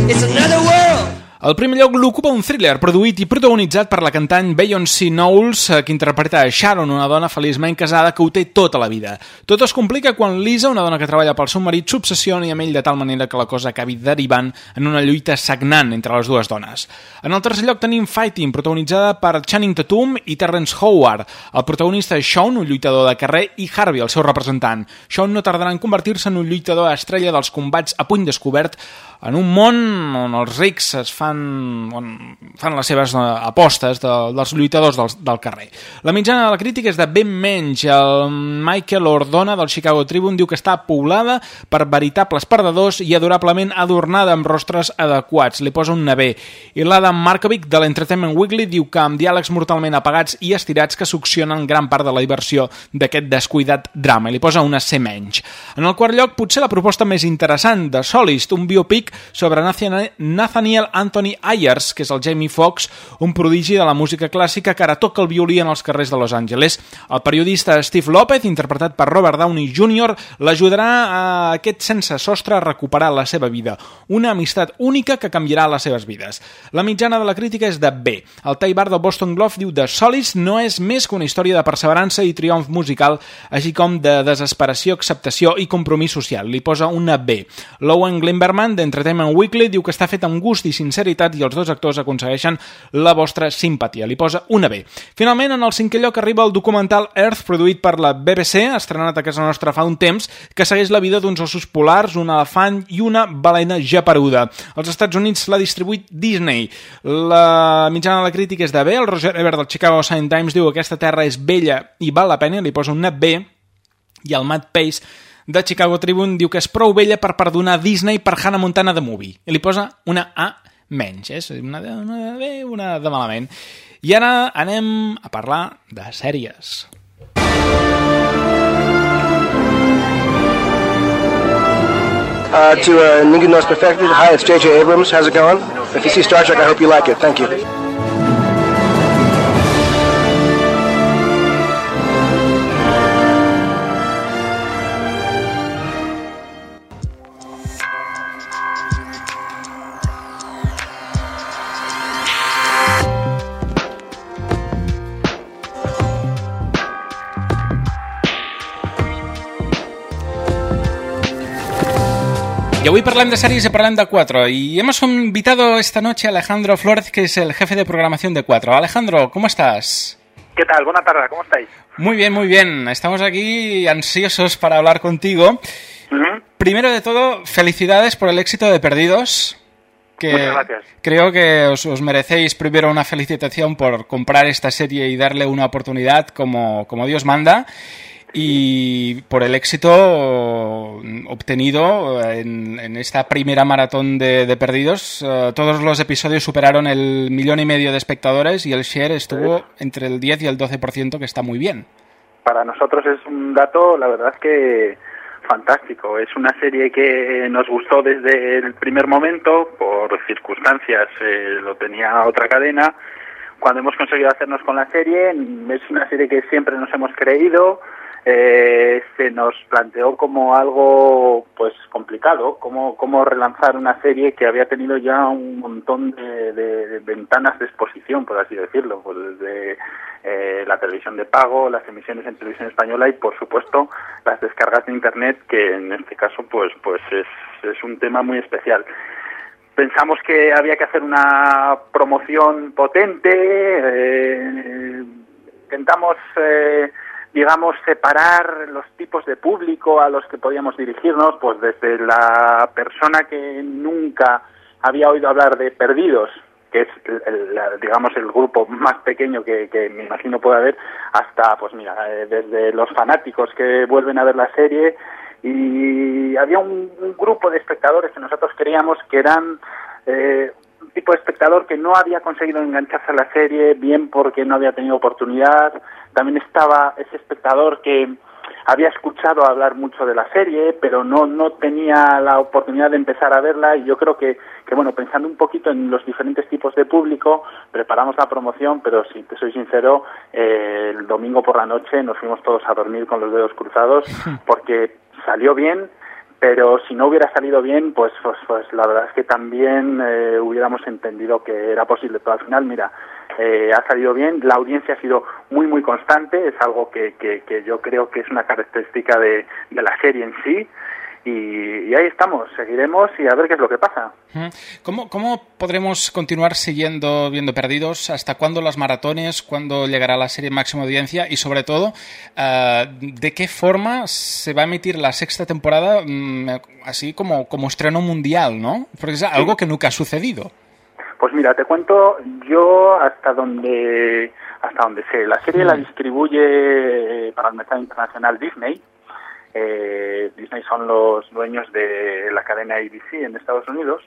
It's another world. El primer lloc l'ocupa un thriller produït i protagonitzat per la cantant Beyoncé Knowles, eh, que interpreta Sharon, una dona feliçment casada que ho té tota la vida. Tot es complica quan Lisa, una dona que treballa pel seu marit, s'obsessioni amb ell de tal manera que la cosa acabi derivant en una lluita sagnant entre les dues dones. En el tercer lloc tenim Fighting, protagonitzada per Channing Tatum i Terrence Howard. El protagonista és Sean, un lluitador de carrer, i Harvey, el seu representant. Sean no tardarà en convertir-se en un lluitador estrella dels combats a puny descobert en un món on els rics es fan, on fan les seves eh, apostes de, dels lluitadors del, del carrer. La mitjana de la crítica és de ben menys. El Michael Ordona del Chicago Tribune diu que està poblada per veritables perdedors i adorablement adornada amb rostres adequats. Li posa un navé. I l'Adam Markovic de l'Entertainment Weekly diu que amb diàlegs mortalment apagats i estirats que succionen gran part de la diversió d'aquest descuidat drama. I li posa una C menys. En el quart lloc, potser la proposta més interessant de Solist, un biopic sobre Nathaniel Anthony Ayers, que és el Jamie Foxx, un prodigi de la música clàssica que ara toca el violí en els carrers de Los Angeles. El periodista Steve López, interpretat per Robert Downey Jr., l'ajudarà a aquest sense sostre a recuperar la seva vida, una amistat única que canviarà les seves vides. La mitjana de la crítica és de B. El Tai Bar del Boston Globe diu de Solis no és més que una història de perseverança i triomf musical, així com de desesperació, acceptació i compromís social. Li posa una B. L'Owen Glimberman, d'Entre Entertainment Weekly diu que està fet amb gust i sinceritat i els dos actors aconsegueixen la vostra simpatia. Li posa una B. Finalment, en el cinquè lloc arriba el documental Earth, produït per la BBC, estrenat a casa nostra fa un temps, que segueix la vida d'uns ossos polars, un elefant i una balena japeruda. Als Estats Units l'ha distribuït Disney. La mitjana de la crítica és de B, el Roger Ebert del Chicago Sun Times diu que aquesta terra és bella i val la pena, li posa una B, i el Matt Pace de Chicago Tribune diu que és prou vella per perdonar Disney per Hannah Montana The Movie. I li posa una A menys, és una de, una de bé, una de malament. I ara anem a parlar de sèries. Uh, to uh, Ningu North Perfected, hi, it's J.J. Abrams. How's it going? If you see Star Trek, I hope you like it. Thank you. Y hoy parlem de series y parlem de Cuatro. Y hemos invitado esta noche a Alejandro Flores, que es el jefe de programación de Cuatro. Alejandro, ¿cómo estás? ¿Qué tal? Buena tarde, ¿cómo estáis? Muy bien, muy bien. Estamos aquí ansiosos para hablar contigo. Primero de todo, felicidades por el éxito de Perdidos. Que Muchas gracias. Creo que os, os merecéis primero una felicitación por comprar esta serie y darle una oportunidad como, como Dios manda y por el éxito obtenido en, en esta primera maratón de, de Perdidos. eh, todos los episodios superaron el millón y medio de espectadores y el share estuvo entre el 10 y el 12%, que está muy bien. Para nosotros es un dato, la verdad que fantástico. Es una serie que nos gustó desde el primer momento, por circunstancias eh, lo tenía otra cadena. Cuando hemos conseguido hacernos con la serie, es una serie que siempre nos hemos creído. Eh, se nos planteó como algo pues complicado, como, como relanzar una serie que había tenido ya un montón de, ventanas de exposición, por así decirlo, pues desde eh, la televisión de pago, las emisiones en televisión española y por supuesto las descargas de internet, que en este caso pues pues es, es un tema muy especial. Pensamos que había que hacer una promoción potente, eh, intentamos, eh, digamos, separar los tipos de público a los que podíamos dirigirnos, pues desde la persona que nunca había oído hablar de Perdidos, que es, el- digamos, el grupo más pequeño que, que me imagino puede haber, hasta, pues mira, eh, desde los fanáticos que vuelven a ver la serie, y había un, un grupo de espectadores que nosotros creíamos que eran eh, un tipo de espectador que no había conseguido engancharse a la serie, bien porque no había tenido oportunidad, también estaba ese espectador que había escuchado hablar mucho de la serie, pero no, no tenía la oportunidad de empezar a verla y yo creo que, que, bueno, pensando un poquito en los diferentes tipos de público, preparamos la promoción, pero si te soy sincero, eh, el domingo por la noche nos fuimos todos a dormir con los dedos cruzados [LAUGHS] porque salió bien, pero si no hubiera salido bien, pues, pues, pues la verdad es que también eh, hubiéramos entendido que era posible. Pero al final, mira, eh, ha salido bien, la audiencia ha sido muy, muy constante, es algo que, que, que yo creo que es una característica de, de la serie en sí. Y, y ahí estamos, seguiremos y a ver qué es lo que pasa. ¿Cómo, ¿Cómo podremos continuar siguiendo viendo Perdidos? ¿Hasta cuándo las maratones? ¿Cuándo llegará la serie máxima audiencia? Y sobre todo, eh, ¿de qué forma se va a emitir la sexta temporada mm, así como, como estreno mundial, no? Porque es algo que nunca ha sucedido. Pues mira, te cuento yo hasta donde hasta donde sé. La serie la distribuye eh, para el mercado internacional Disney. Eh, Disney son los dueños de la cadena ABC en Estados Unidos.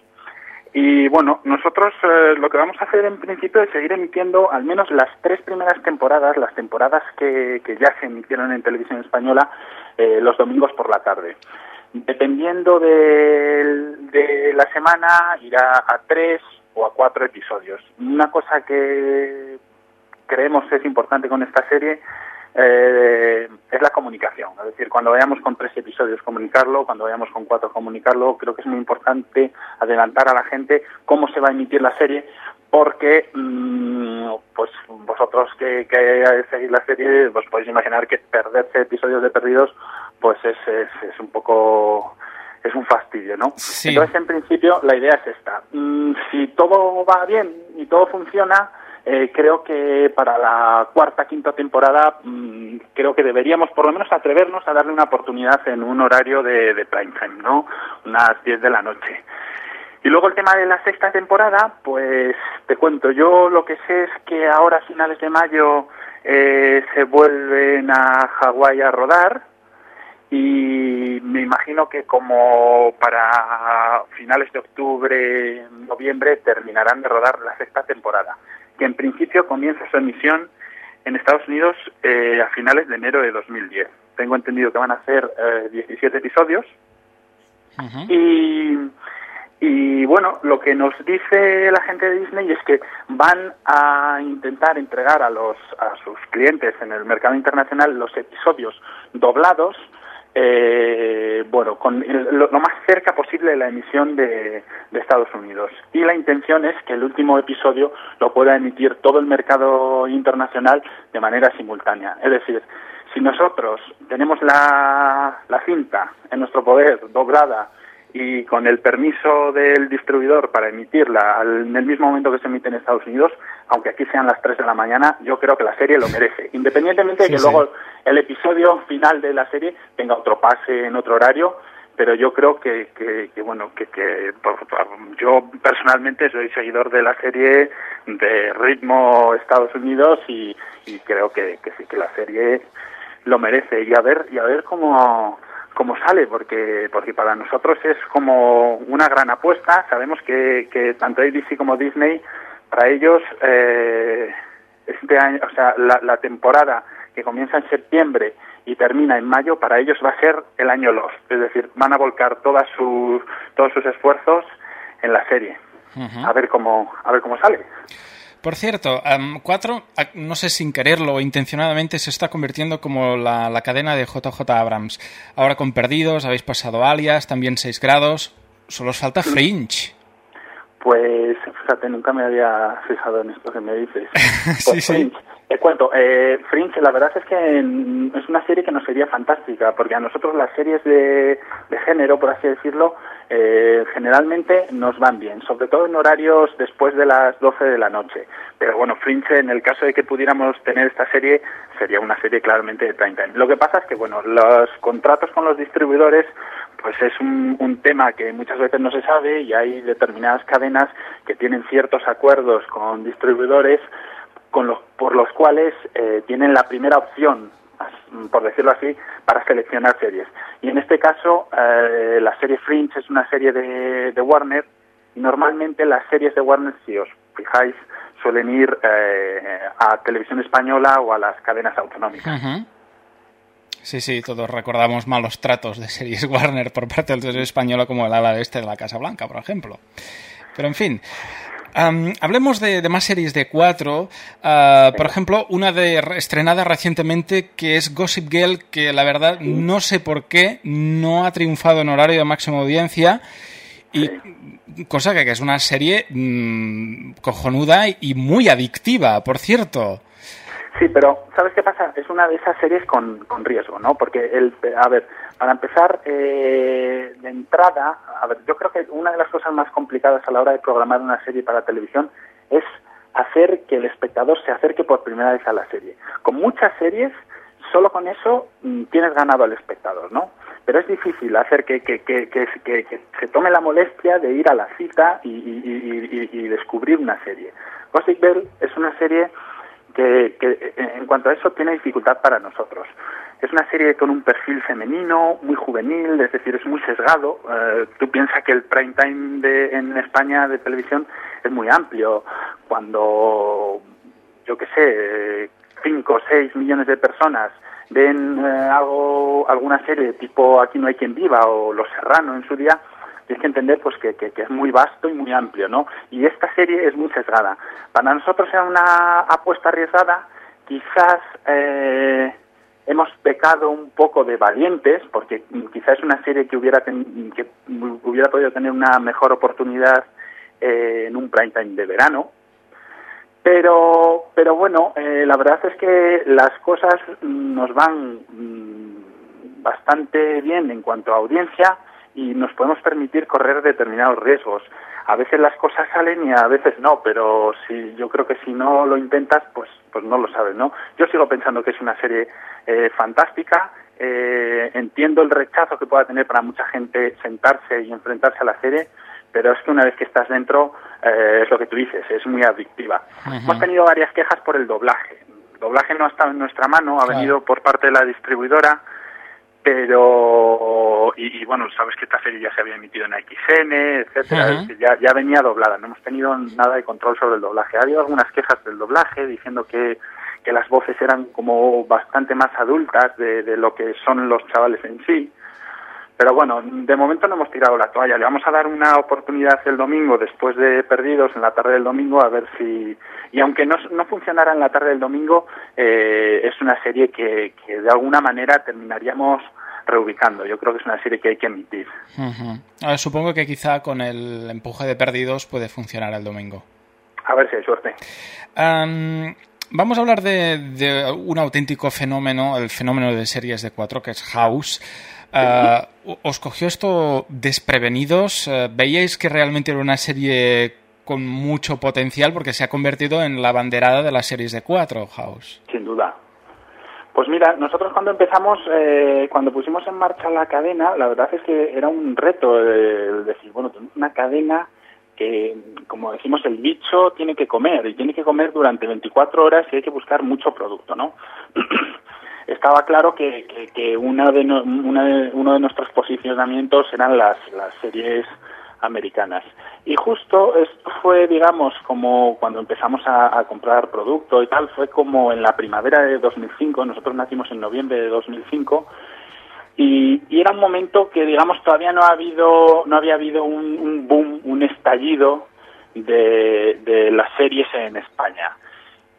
Y bueno, nosotros eh, lo que vamos a hacer en principio es seguir emitiendo al menos las tres primeras temporadas, las temporadas que, que ya se emitieron en televisión española, eh, los domingos por la tarde. Dependiendo de, de la semana, irá a tres o a cuatro episodios. Una cosa que creemos es importante con esta serie eh, es la comunicación. Es decir, cuando vayamos con tres episodios comunicarlo, cuando vayamos con cuatro comunicarlo, creo que es muy importante adelantar a la gente cómo se va a emitir la serie, porque mm, pues vosotros que, que seguís la serie, os podéis imaginar que perderse episodios de perdidos, pues es, es, es un poco es un fastidio, ¿no? Sí. Entonces, en principio, la idea es esta. Mm, si todo va bien y todo funciona, eh, creo que para la cuarta, quinta temporada, mm, creo que deberíamos por lo menos atrevernos a darle una oportunidad en un horario de, de prime time, ¿no? Unas 10 de la noche. Y luego el tema de la sexta temporada, pues te cuento, yo lo que sé es que ahora a finales de mayo eh, se vuelven a Hawái a rodar y me imagino que como para finales de octubre, noviembre terminarán de rodar la sexta temporada, que en principio comienza su emisión en Estados Unidos eh, a finales de enero de 2010. Tengo entendido que van a ser eh, 17 episodios y, y bueno, lo que nos dice la gente de Disney es que van a intentar entregar a los a sus clientes en el mercado internacional los episodios doblados, eh, bueno, con lo, lo más cerca posible de la emisión de, de Estados Unidos. Y la intención es que el último episodio lo pueda emitir todo el mercado internacional de manera simultánea. Es decir, si nosotros tenemos la, la cinta en nuestro poder doblada y con el permiso del distribuidor para emitirla al- en el mismo momento que se emite en Estados Unidos, aunque aquí sean las 3 de la mañana, yo creo que la serie lo merece. Independientemente de Sí, que sí. luego el episodio final de la serie tenga otro pase en otro horario, pero yo creo que, que, que, bueno, que, que por- por- yo personalmente soy seguidor de la serie de ritmo Estados Unidos y, y creo que, que sí que la serie lo merece y a ver y a ver cómo cómo sale porque porque para nosotros es como una gran apuesta. Sabemos que, que tanto ABC como Disney para ellos eh, este año o sea la, la temporada que comienza en septiembre y termina en mayo para ellos va a ser el año Lost. Es decir van a volcar todas sus todos sus esfuerzos en la serie. A ver cómo a ver cómo sale Por cierto, Cuatro, a- no sé sin quererlo o intencionadamente, se está convirtiendo como la, la cadena de JJ Abrams. Ahora con Perdidos, habéis pasado Alias, también 6 grados. Solo os falta Fringe. Pues fíjate, nunca me había fijado en esto que me dices. Sí, [LAUGHS] Pues sí. Fringe, te cuento, eh, Fringe la verdad es que es una serie que nos sería fantástica, porque a nosotros las series de, de género, por así decirlo, eh, generalmente nos van bien, sobre todo en horarios después de las 12 de la noche. Pero bueno, Fringe, en el caso de que pudiéramos tener esta serie, sería una serie claramente de prime time. Lo que pasa es que, bueno, los contratos con los distribuidores pues es un, un tema que muchas veces no se sabe y hay determinadas cadenas que tienen ciertos acuerdos con distribuidores con los, por los cuales eh, tienen la primera opción, por decirlo así, para seleccionar series. Y en este caso, eh, la serie Fringe es una serie de, de Warner normalmente las series de Warner, si os fijáis, suelen ir eh, a televisión española o a las cadenas autonómicas. Sí, sí, todos recordamos malos tratos de series [LAUGHS] Warner por parte del televisión española como el ala este de la Casa Blanca, por ejemplo. Pero en fin. Am, hablemos de, de más series de cuatro. Ah, por ejemplo, una de estrenada recientemente que es Gossip Girl, que la verdad no sé por qué no ha triunfado en horario de máxima audiencia. Y cosa que, que es una serie mm, cojonuda y muy adictiva, por cierto. Sí, pero ¿sabes qué pasa? Es una de esas series con, con riesgo, ¿no? Porque, el, a ver, para empezar, eh, de entrada, a ver, yo creo que una de las cosas más complicadas a la hora de programar una serie para televisión es hacer que el espectador se acerque por primera vez a la serie. Con muchas series, solo con eso mm, tienes ganado al espectador, ¿no? Pero es difícil hacer que, que, que, que, se tome la molestia de ir a la cita y, y- y- y- descubrir una serie. Gossip Girl es una serie que, que en cuanto a eso tiene dificultad para nosotros. Es una serie con un perfil femenino, muy juvenil, es decir, es muy sesgado. Eh, tú piensas que el prime time de, en España de televisión es muy amplio. Cuando, yo qué sé, 5 o 6 millones de personas ven eh, algo, alguna serie tipo Aquí no hay quien viva o Los Serrano en su día, tienes que entender pues que, que- es muy vasto y muy amplio, ¿no? Y esta serie es muy sesgada. Para nosotros era una apuesta arriesgada, quizás eh, hemos pecado un poco de valientes, porque quizás es una serie que hubiera, ten- que hubiera podido tener una mejor oportunidad eh, en un prime time de verano, pero, pero bueno, eh, la verdad es que las cosas nos van mm, bastante bien en cuanto a audiencia y nos podemos permitir correr determinados riesgos. A veces las cosas salen y a veces no, pero si yo creo que si no lo intentas, pues pues no lo sabes, ¿no? Yo sigo pensando que es una serie eh, fantástica. eh, entiendo el rechazo que pueda tener para mucha gente sentarse y enfrentarse a la serie, pero es que una vez que estás dentro, eh, es lo que tú dices, es muy adictiva. Hemos tenido varias quejas por el doblaje. El doblaje no ha estado en nuestra mano, ha Claro. venido por parte de la distribuidora, pero y, y, bueno sabes que esta serie ya se había emitido en XN etcétera es que ya ya venía doblada no hemos tenido nada de control sobre el doblaje. Ha habido algunas quejas del doblaje diciendo que que las voces eran como bastante más adultas de, de lo que son los chavales en sí pero bueno, de momento no hemos tirado la toalla. Le vamos a dar una oportunidad el domingo, después de Perdidos, en la tarde del domingo, a ver si... Y aunque no, no funcionara en la tarde del domingo, eh, es una serie que, que de alguna manera terminaríamos reubicando. Yo creo que es una serie que hay que emitir. Ujú. A ver, supongo que quizá con el empuje de perdidos puede funcionar el domingo. A ver si hay suerte. Am, vamos a hablar de, de un auténtico fenómeno, el fenómeno de series de cuatro, que es House. Ah, ¿Os cogió esto desprevenidos? Eh, ¿Veíais que realmente era una serie con mucho potencial? Porque se ha convertido en la banderada de las series de cuatro, House. Sin duda. Pues mira, nosotros cuando empezamos, eh, cuando pusimos en marcha la cadena, la verdad es que era un reto eh, decir, bueno, una cadena que, como decimos, el bicho tiene que comer y tiene que comer durante 24 horas y hay que buscar mucho producto, ¿no? [CLEARS THROAT] Estaba claro que, que, una de no- una de- uno de nuestros posicionamientos eran las, las series americanas. Y justo esto fue, digamos, como cuando empezamos a, a comprar producto y tal, fue como en la primavera de 2005, nosotros nacimos en noviembre de 2005, y, y era un momento que, digamos, todavía no ha habido, no había habido un, un boom, un estallido de, de las series en España.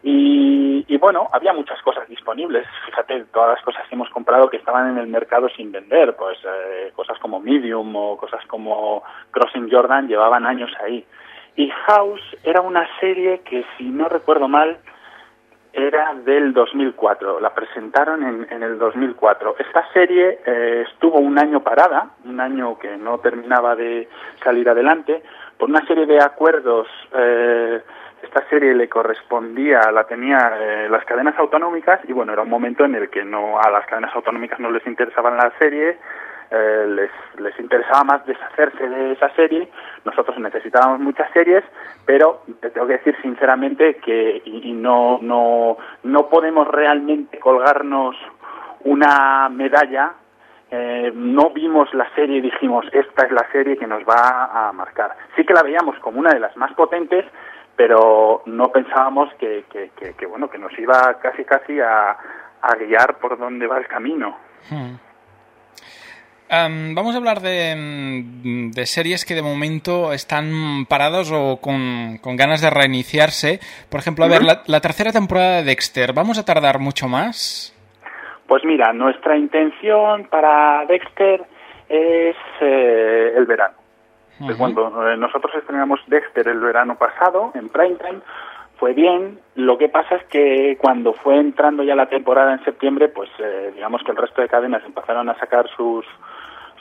Y, y bueno, había muchas cosas disponibles. Fíjate, todas las cosas que hemos comprado que estaban en el mercado sin vender, pues eh, cosas como Medium o cosas como Crossing Jordan llevaban años ahí. Y House era una serie que, si no recuerdo mal, era del 2004. La presentaron en, en el 2004. Esta serie eh, estuvo un año parada, un año que no terminaba de salir adelante, por una serie de acuerdos. Eh, esta serie le correspondía, la tenía eh, las cadenas autonómicas y bueno, era un momento en el que no a las cadenas autonómicas no les interesaba la serie, eh, les, les interesaba más deshacerse de esa serie. Nosotros necesitábamos muchas series, pero te tengo que decir sinceramente que y no, no, no podemos realmente colgarnos una medalla. Eh, no vimos la serie y dijimos, esta es la serie que nos va a marcar. Sí que la veíamos como una de las más potentes, pero no pensábamos que, que, que, que, bueno, que nos iba casi casi a, a guiar por dónde va el camino. Hmm. Um, vamos a hablar de, mm, de, series que de momento están paradas o con, con ganas de reiniciarse. Por ejemplo, a uh -huh. ver, la, la, tercera temporada de Dexter, ¿vamos a tardar mucho más? Pues mira, nuestra intención para Dexter es eh, el verano. Uh -huh. Cuando eh, nosotros estrenamos Dexter el verano pasado, en primetime, fue bien. Lo que pasa es que cuando fue entrando ya la temporada en septiembre, pues eh, digamos que el resto de cadenas empezaron a sacar sus,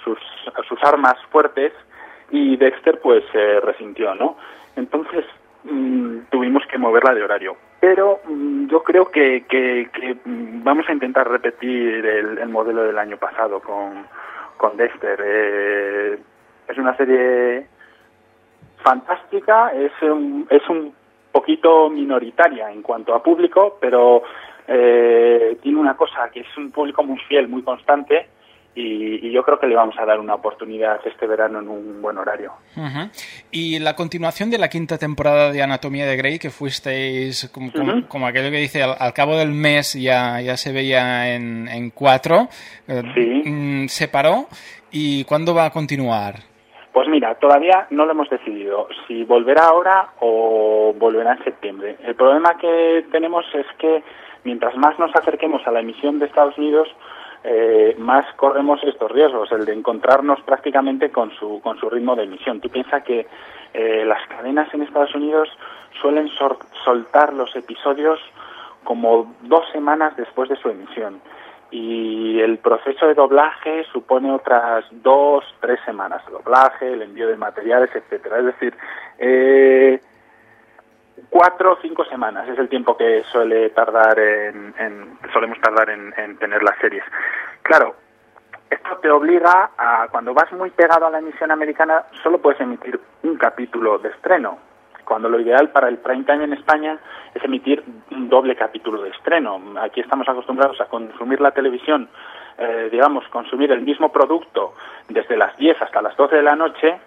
sus, sus armas fuertes y Dexter pues se resintió, ¿no? Entonces mmm, tuvimos que moverla de horario. Pero mmm, yo creo que, que, que mmm, vamos a intentar repetir el, el, modelo del año pasado con, con Dexter. Eh, es una serie fantástica, es un, es un poquito minoritaria en cuanto a público, pero eh, tiene una cosa que es un público muy fiel, muy constante. Y, y, yo creo que le vamos a dar una oportunidad este verano en un buen horario. Uh -huh. Y la continuación de la quinta temporada de Anatomía de Grey, que fuisteis como, como, uh -huh. como aquello que dice, al, al, cabo del mes ya, ya se veía en, en cuatro, sí. se paró. ¿Y cuándo va a continuar? Pues mira, todavía no lo hemos decidido si volverá ahora o volverá en septiembre. El problema que tenemos es que mientras más nos acerquemos a la emisión de Estados Unidos, eh, más corremos estos riesgos, el de encontrarnos prácticamente con su, con su ritmo de emisión. Tú piensas que eh, las cadenas en Estados Unidos suelen soltar los episodios como dos semanas después de su emisión. Y el proceso de doblaje supone otras dos, tres semanas de doblaje, el envío de materiales, etcétera. Es decir, eh, cuatro o cinco semanas es el tiempo que suele tardar en, en- solemos tardar en, en tener las series. Claro, esto te obliga a, cuando vas muy pegado a la emisión americana, solo puedes emitir un capítulo de estreno. Cuando lo ideal para el prime time en España es emitir un doble capítulo de estreno. Aquí estamos acostumbrados a consumir la televisión, eh, digamos, consumir el mismo producto desde las 10 hasta las 12 de la noche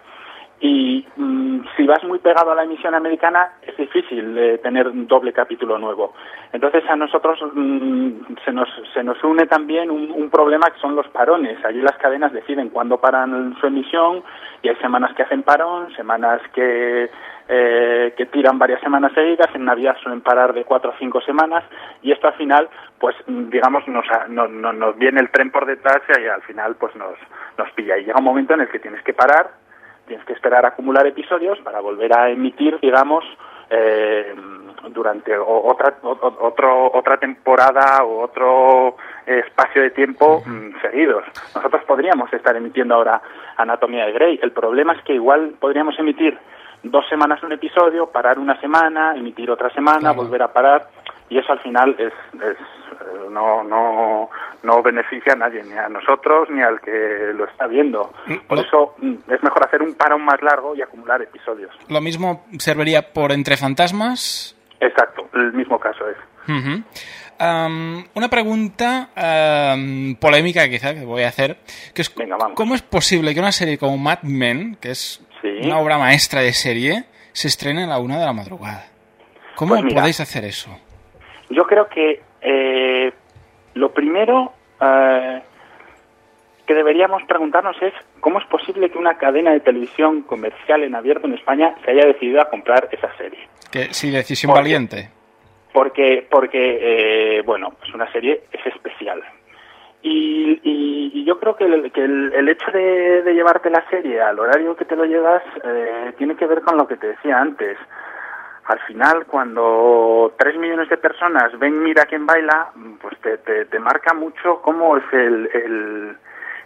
y mm, si vas muy pegado a la emisión americana es difícil eh, tener un doble capítulo nuevo. Entonces a nosotros mm, se, nos, se nos une también un, problema que son los parones. Allí las cadenas deciden cuándo paran su emisión y hay semanas que hacen parón, semanas que, eh, que tiran varias semanas seguidas, en Navidad suelen parar de cuatro o cinco semanas y esto al final pues mm, digamos nos, a- no- no- nos viene el tren por detrás y al final pues nos, nos pilla y llega un momento en el que tienes que parar tienes que esperar a acumular episodios para volver a emitir, digamos, eh, durante otra otro, otra temporada o otro espacio de tiempo mm, seguidos. Nosotros podríamos estar emitiendo ahora Anatomía de Grey. El problema es que igual podríamos emitir dos semanas un episodio, parar una semana, emitir otra semana, volver a parar y eso al final es, es, eh, no, no, no beneficia a nadie, ni a nosotros ni al que lo está viendo. Por eso mm, es mejor hacer un parón más largo y acumular episodios. Lo mismo serviría por Entre Fantasmas. Exacto, el mismo caso es. Una pregunta polémica quizá que voy a hacer, que es ¿cómo es posible que una serie como Mad Men, que es una obra maestra de serie, se estrene a la una de la madrugada? ¿Cómo Pues mira. podéis hacer eso? Yo creo que eh, lo primero eh, que deberíamos preguntarnos es cómo es posible que una cadena de televisión comercial en abierto en España se haya decidido a comprar esa serie. Que sí, decisión Porque- valiente. Porque, porque eh, bueno, pues una serie es especial. Y, y- y yo creo que, el, que el, el hecho de, de llevarte la serie al horario que te lo llevas eh, tiene que ver con lo que te decía antes. Al final, cuando tres millones de personas ven Mira quién baila, pues te, te, te marca mucho cómo es el,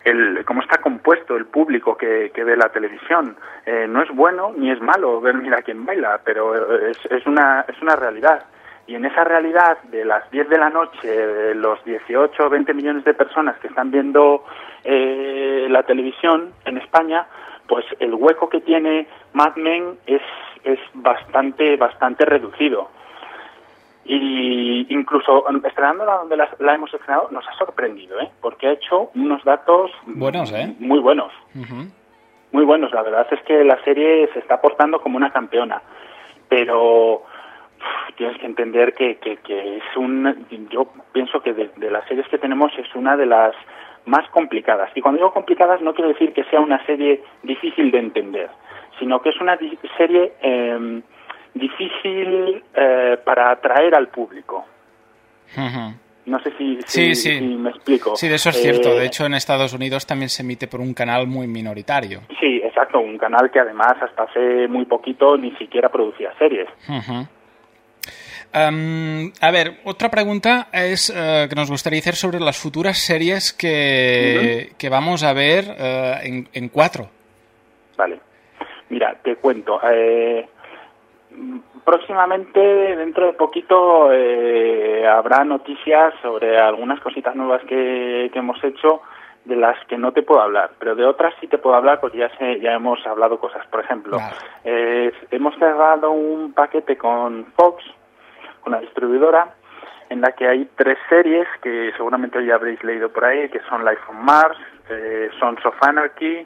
el, cómo está compuesto el público que, que ve la televisión. Eh, no es bueno ni es malo ver Mira quién baila, pero es, es, una, es una realidad. Y en esa realidad de las 10 de la noche, los 18 o 20 millones de personas que están viendo eh, la televisión en España, pues el hueco que tiene Mad Men es, es bastante, bastante reducido. Y incluso estrenándola donde la, la hemos estrenado nos ha sorprendido, ¿eh? porque ha hecho unos datos Buenos, ¿eh? muy buenos muy buenos. La verdad es que la serie se está portando como una campeona, pero tienes que entender que, que, que es un. Yo pienso que de, de las series que tenemos es una de las más complicadas. Y cuando digo complicadas no quiero decir que sea una serie difícil de entender, sino que es una serie eh, difícil eh, para atraer al público. Ujú. No sé si, Sí, si- sí. si me explico. Sí, de eso es cierto. Eh, De hecho, en Estados Unidos también se emite por un canal muy minoritario. Sí, exacto, un canal que además hasta hace muy poquito ni siquiera producía series. Ujú. Am, a ver, otra pregunta es eh, que nos gustaría hacer sobre las futuras series que, que vamos a ver eh, en, en cuatro. Vale. Mira, te cuento. eh, próximamente, dentro de poquito, eh, habrá noticias sobre algunas cositas nuevas que, que hemos hecho de las que no te puedo hablar, pero de otras sí te puedo hablar porque ya, sé, ya hemos hablado cosas. Por ejemplo, eh, hemos cerrado un paquete con Fox, con la distribuidora, en la que hay tres series que seguramente ya habréis leído por ahí, que son Life on Mars, eh, Sons of Anarchy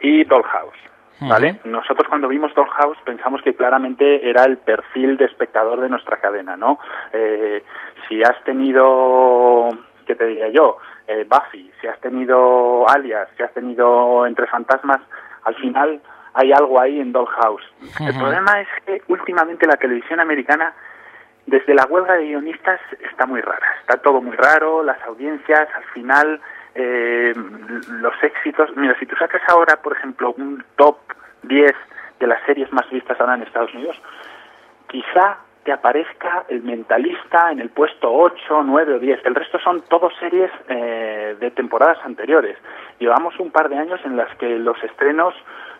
y Dollhouse. ¿Vale? Nosotros cuando vimos Dollhouse pensamos que claramente era el perfil de espectador de nuestra cadena, ¿no? Eh, si has tenido, ¿qué te diría yo? Eh, Buffy, si has tenido Alias, si has tenido Entre Fantasmas, al final hay algo ahí en Dollhouse. El Ujú. problema es que últimamente la televisión americana desde la huelga de guionistas está muy rara. Está todo muy raro, las audiencias, al final, eh, los éxitos. Mira, si tú sacas ahora, por ejemplo, un top 10 de las series más vistas ahora en Estados Unidos, quizá que aparezca El Mentalista en el puesto 8, 9 o 10. El resto son todos series eh, de temporadas anteriores. Llevamos un par de años en las que los estrenos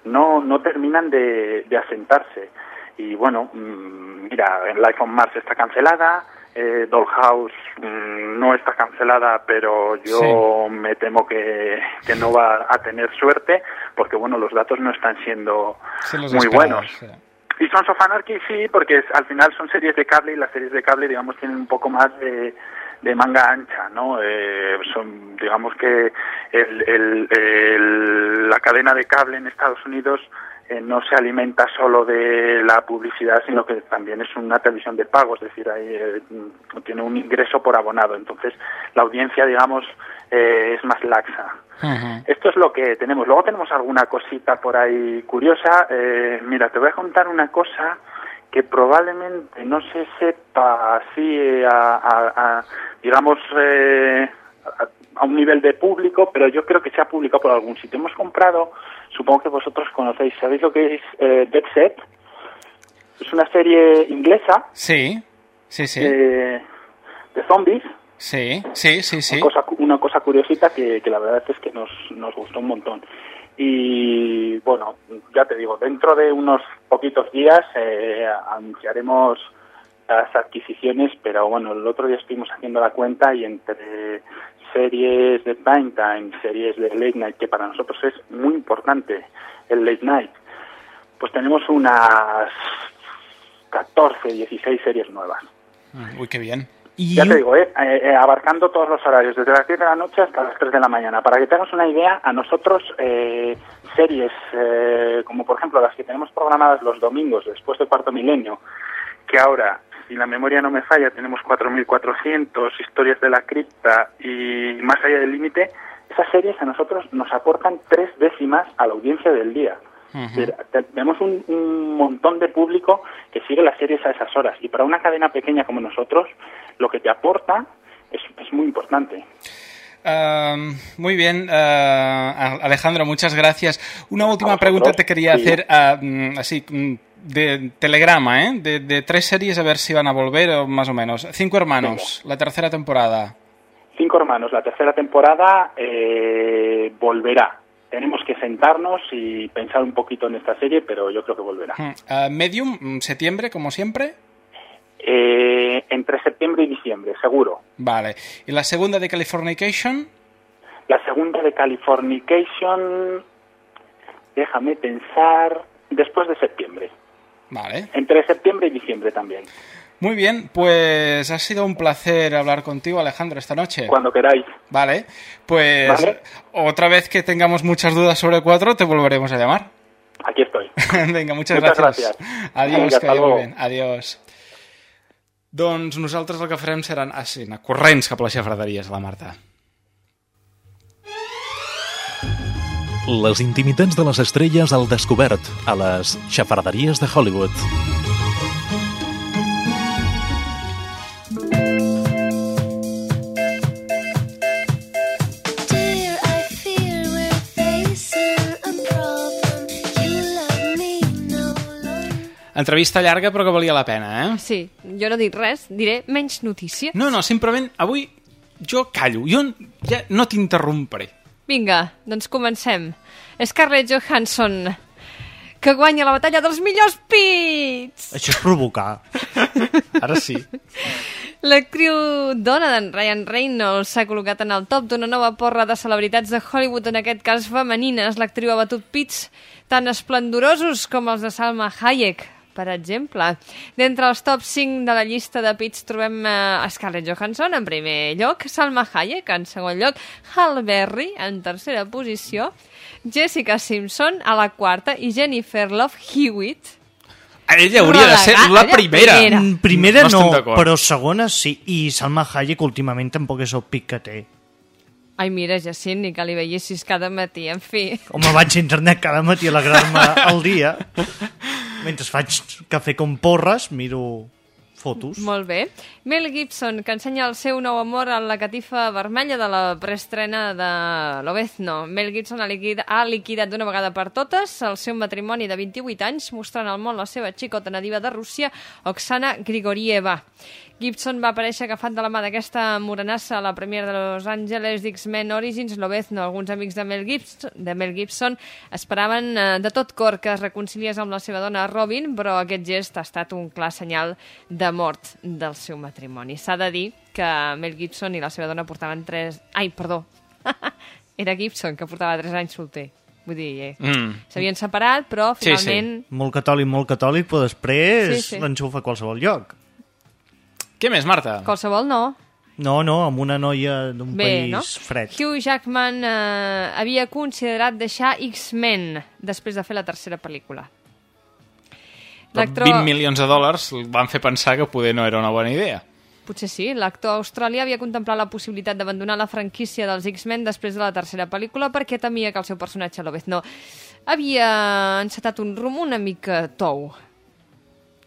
no, no terminan de, de asentarse. Y bueno, mm, mira, Life on Mars está cancelada, eh, Dollhouse mm, no está cancelada, pero yo me temo que, que no va a tener suerte, porque bueno, los datos no están siendo muy buenos. sí. Y Sons of Anarchy sí, porque es- al final son series de cable y las series de cable, digamos, tienen un poco más de, de manga ancha, ¿no? Eh, son, digamos que el, el- el- la cadena de cable en Estados Unidos eh, no se alimenta solo de la publicidad, sino que también es una televisión de pago, es decir, ahí, eh, tiene un ingreso por abonado. Entonces, la audiencia, digamos, eh, es más laxa. Esto es lo que tenemos. Luego tenemos alguna cosita por ahí curiosa. Eh, mira, te voy a contar una cosa que probablemente no se sepa así, eh, a, a- a, digamos, eh, a, a un nivel de público, pero yo creo que se ha publicado por algún sitio. Hemos comprado, supongo que vosotros conocéis, ¿sabéis lo que es eh, Dead Set? Es una serie inglesa Sí, sí, sí. eh, de zombies. Sí, sí, sí, sí. Una cosa, una cosa curiosita que, que la verdad es que nos, nos gustó un montón. Y bueno, ya te digo, dentro de unos poquitos días eh, anunciaremos las adquisiciones, pero bueno, el otro día estuvimos haciendo la cuenta y entre series de prime time, series de late night, que para nosotros es muy importante el late night, pues tenemos unas 14, 16 series nuevas. Mm, Uy, qué bien. Ya te digo, ¿eh? Eh, eh, abarcando todos los horarios, desde las 10 de la noche hasta las 3 de la mañana. Para que te hagas una idea, a nosotros eh, series eh, como por ejemplo las que tenemos programadas los domingos después del cuarto milenio, que ahora, si la memoria no me falla, tenemos 4.400 historias de la cripta y más allá del límite, esas series a nosotros nos aportan tres décimas a la audiencia del día. Te- Tenemos un, un montón de público que sigue las series a esas horas y para una cadena pequeña como nosotros, lo que te aporta es, es muy importante. Um, muy bien, uh, Alejandro, muchas gracias. Una última pregunta te quería sí. hacer, uh, mm, así, mm, de telegrama, ¿eh? De, de tres series, a ver si van a volver, o más o menos. Cinco hermanos, la tercera temporada. Cinco hermanos, la tercera temporada eh, volverá. Tenemos que sentarnos y pensar un poquito en esta serie, pero yo creo que volverá. Mm, uh, Medium, mm, septiembre, como siempre. Eh, entre septiembre y diciembre, seguro. Vale. ¿Y la segunda de Californication? La segunda de Californication, déjame pensar, después de septiembre. Vale. Entre septiembre y diciembre también. Muy bien, pues ha sido un placer hablar contigo, Alejandro, esta noche. Cuando queráis. Vale, pues Vale. otra vez que tengamos muchas dudas sobre cuatro, te volveremos a llamar. Aquí estoy. [LAUGHS] Vinga, muchas, gràcies. Adiós, que vagi bé. Adiós. Doncs nosaltres el que farem seran ah, sí, anar corrents cap a les xafraderies, la Marta. Les intimitats de les estrelles al descobert a les xafarderies de Hollywood. Dear, I fear we're facing a problem. You love me no longer. Entrevista llarga però que valia la pena, eh? Sí, jo no dic res, diré menys notícia. No, no, simplement avui jo callo, jo ja no t'interrompré. Vinga, doncs comencem. Scarlett Johansson, que guanya la batalla dels millors pits! Això és provocar. Ara sí. L'actriu dona d'en Ryan Reynolds s'ha col·locat en el top d'una nova porra de celebritats de Hollywood, en aquest cas femenines. L'actriu ha batut pits tan esplendorosos com els de Salma Hayek, per exemple. D'entre els top 5 de la llista de pits trobem eh, Scarlett Johansson en primer lloc, Salma Hayek en segon lloc, Halle Berry en tercera posició, Jessica Simpson a la quarta i Jennifer Love Hewitt Ella hauria de ser la primera. primera. Mm, Primera No no, però segona sí. I Salma Hayek últimament tampoc és el pic que té. Ai, mira, Jacint, ni que li veiessis cada matí, en fi. Home, vaig a internet cada matí a alegrar-me al dia. [LAUGHS] Mentre faig cafè com porres, miro fotos. Molt bé. Mel Gibson, que ensenya el seu nou amor a la catifa vermella de la preestrena de Lobezno. Mel Gibson ha, liquid ha liquidat d'una vegada per totes el seu matrimoni de 28 anys, mostrant al món la seva xicota nadiva de Rússia, Oksana Grigorieva. Gibson va aparèixer agafat de la mà d'aquesta morenassa a la premiere de Los Angeles d'X-Men Origins Lobezno. Alguns amics de Mel Gibson, de Mel Gibson esperaven eh, de tot cor que es reconciliés amb la seva dona Robin, però aquest gest ha estat un clar senyal de mort del seu matrimoni. S'ha de dir que Mel Gibson i la seva dona portaven tres... Ai, perdó. [LAUGHS] Era Gibson, que portava tres anys solter. Vull dir, eh, Mm. s'havien separat, però finalment... Molt catòlic, molt catòlic, però després Sí, sí, sí. sí. l'enxufa a qualsevol lloc. Què més, Marta? Qualsevol no. No, no, amb una noia d'un país no? fred. Hugh Jackman eh, havia considerat deixar X-Men després de fer la tercera pel·lícula. L'actor... 20 milions de dòlars van fer pensar que poder no era una bona idea. Potser sí, l'actor australià havia contemplat la possibilitat d'abandonar la franquícia dels X-Men després de la tercera pel·lícula perquè temia que el seu personatge Lobezno havia encetat un rum una mica tou.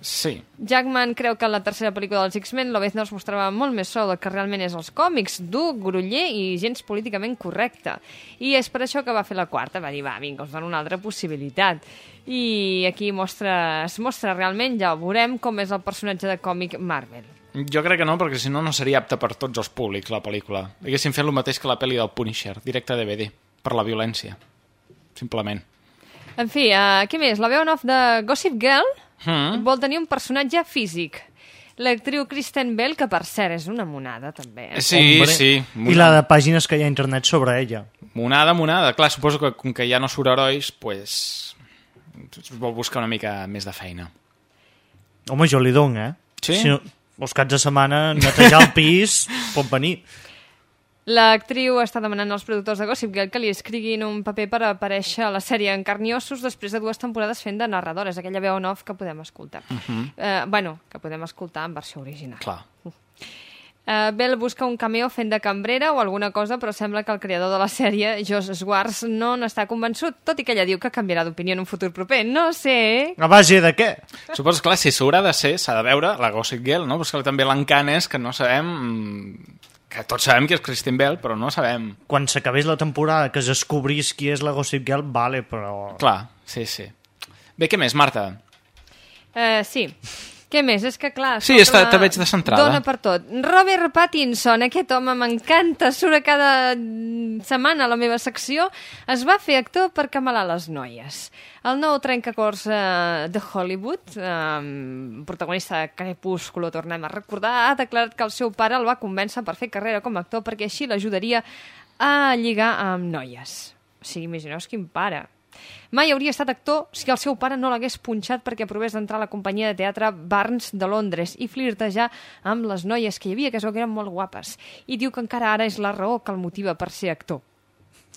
Sí. Jackman creu que en la tercera pel·lícula dels X-Men Lobezno es mostrava molt més sou del que realment és als còmics, dur, groller i gens políticament correcte. I és per això que va fer la quarta, va dir, va, vinga, us dono una altra possibilitat. I aquí mostra, es mostra realment, ja ho veurem, com és el personatge de còmic Marvel. Jo crec que no, perquè si no, no seria apta per tots els públics, la pel·lícula. Haguessin fet el mateix que la pel·li del Punisher, directe a DVD, per la violència. Simplement. En fi, uh, què més? La veu en off de Gossip Girl Mm. vol tenir un personatge físic. L'actriu Kristen Bell, que per cert és una monada, també. Eh? Sí, sí. I la de pàgines que hi ha a internet sobre ella. Monada, monada. Clar, suposo que com que ja no surt herois, pues, es vol buscar una mica més de feina. Home, jo li dono, eh? Sí? Si no, els caps de setmana netejar el pis [LAUGHS] pot venir. L'actriu està demanant als productors de Gossip Girl que li escriguin un paper per aparèixer a la sèrie en carn i ossos després de dues temporades fent de narradores, aquella veu en off que podem escoltar. Mhm. eh, bueno, que podem escoltar en versió original. Clar. Uh, Bell busca un cameo fent de cambrera o alguna cosa, però sembla que el creador de la sèrie, Josh Swartz, no n'està convençut, tot i que ella diu que canviarà d'opinió en un futur proper. No sé... A base de què? Suposo, clar, si s'haurà de ser, s'ha de veure la Gossip Girl, no? Però és que també l'encant és que no sabem... Que tots sabem qui és Christine Bell, però no sabem... Quan s'acabés la temporada que es descobrís qui és la Gossip Girl, vale, però... Clar, sí, sí. Bé, què més, Marta? Uh, sí. Què més? És que, clar... Sí, està- la- te veig descentrada. Dona per tot. Robert Pattinson, aquest home m'encanta, surt a cada setmana a la meva secció, es va fer actor per camalar les noies. El nou trencacors eh, de Hollywood, eh, protagonista de Crepúsculo, tornem a recordar, ha declarat que el seu pare el va convèncer per fer carrera com a actor perquè així l'ajudaria a lligar amb noies. O sigui, imagineu quin pare. Mai hauria estat actor si el seu pare no l'hagués punxat perquè provés d'entrar a la companyia de teatre Barnes de Londres i flirtejar amb les noies que hi havia, que es veu que eren molt guapes. I diu que encara ara és la raó que el motiva per ser actor.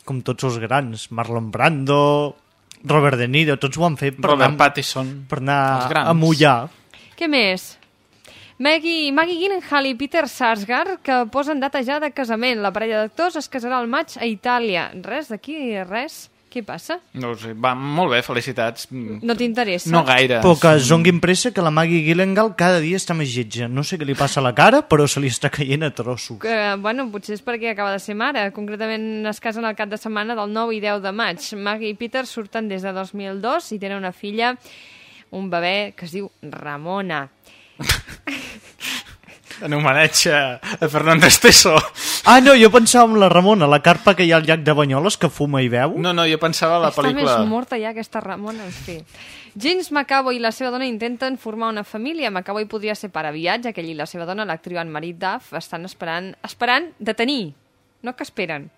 Com tots els grans. Marlon Brando, Robert De Niro, tots ho han fet per Robert anar, Pattinson. per anar a mullar. Què més? Maggie, Maggie Gyllenhaal i Peter Sarsgaard que posen data ja de casament. La parella d'actors es casarà al maig a Itàlia. Res d'aquí, res. Què passa? No sé, va, molt bé, felicitats. Mm, No t'interessa? No gaire. Però que es donguin pressa que la Maggie Gyllenhaal cada dia està més lletja. No sé què li passa a la cara, però se li està caient a trossos. Que, bueno, potser és perquè acaba de ser mare. Concretament es casen el cap de setmana del 9 i 10 de maig. Maggie i Peter surten des de 2002 i tenen una filla, un bebè que es diu Ramona. [LAUGHS] En homenatge a Fernando Esteso. Ah, no, jo pensava en la Ramona, la carpa que hi ha al llac de Banyoles, que fuma i veu. No, no, jo pensava a la Està pel·lícula... més morta ja aquesta Ramona, en fi. James McAvoy i la seva dona intenten formar una família. McAvoy podria ser pare aviat, ja que ell i la seva dona, l'actriu Anne-Marie Duff, estan esperant, esperant de tenir, no que esperen.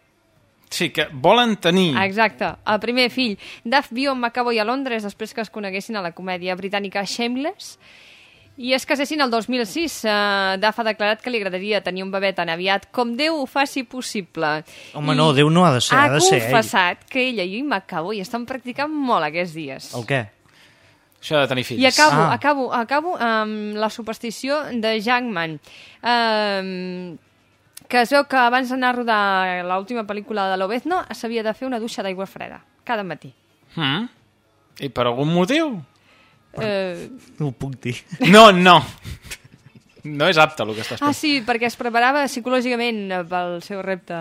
Sí, que volen tenir... Exacte, el primer fill. Duff viu amb McAvoy a Londres després que es coneguessin a la comèdia britànica Shameless i es casessin el 2006. Uh, Duff ha declarat que li agradaria tenir un bebè tan aviat com Déu ho faci possible. Home, no, Déu no ha de ser, ha ha de ser ell. confessat que ella i McAvoy estan practicant molt aquests dies. El què? Això de tenir fills. I acabo, Ah. acabo, acabo amb la superstició de Jackman. Um, que es veu que abans d'anar a rodar l'última pel·lícula de Lobezno s'havia de fer una dutxa d'aigua freda, cada matí. Mm? I per algun motiu? Eh, No ho puc dir. No, no. No és apte el que estàs Ah, fent. sí, perquè es preparava psicològicament pel seu repte.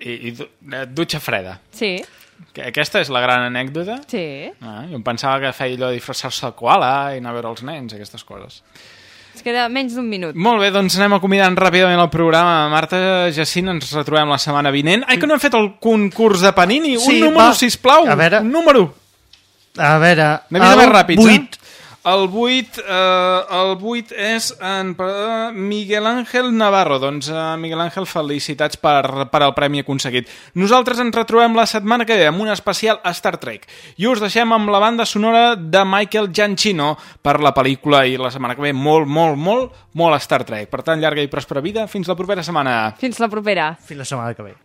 I, i eh, dutxa freda. Sí, Que Aquesta és la gran anècdota? sí. Ah, jo em pensava que feia allò de disfressar-se de koala i anar a veure els nens, aquestes coses. Es queda menys d'un minut. Molt bé, doncs anem acomiadant ràpidament el programa. Marta, Jacint, ens retrobem la setmana vinent. Ai, que no hem fet el concurs de Panini. Sí, un número, va. sisplau. A veure. Un número. A veure... Anem a més ràpids, vuit. eh? El 8, eh, el 8 és en eh, Miguel Ángel Navarro. Doncs, eh, Miguel Ángel, felicitats per, per el premi aconseguit. Nosaltres ens retrobem la setmana que ve amb un especial a Star Trek. I us deixem amb la banda sonora de Michael Giacchino per la pel·lícula i la setmana que ve molt, molt, molt, molt a Star Trek. Per tant, llarga i pròspera vida. Fins la propera setmana. Fins la propera. Fins la setmana que ve.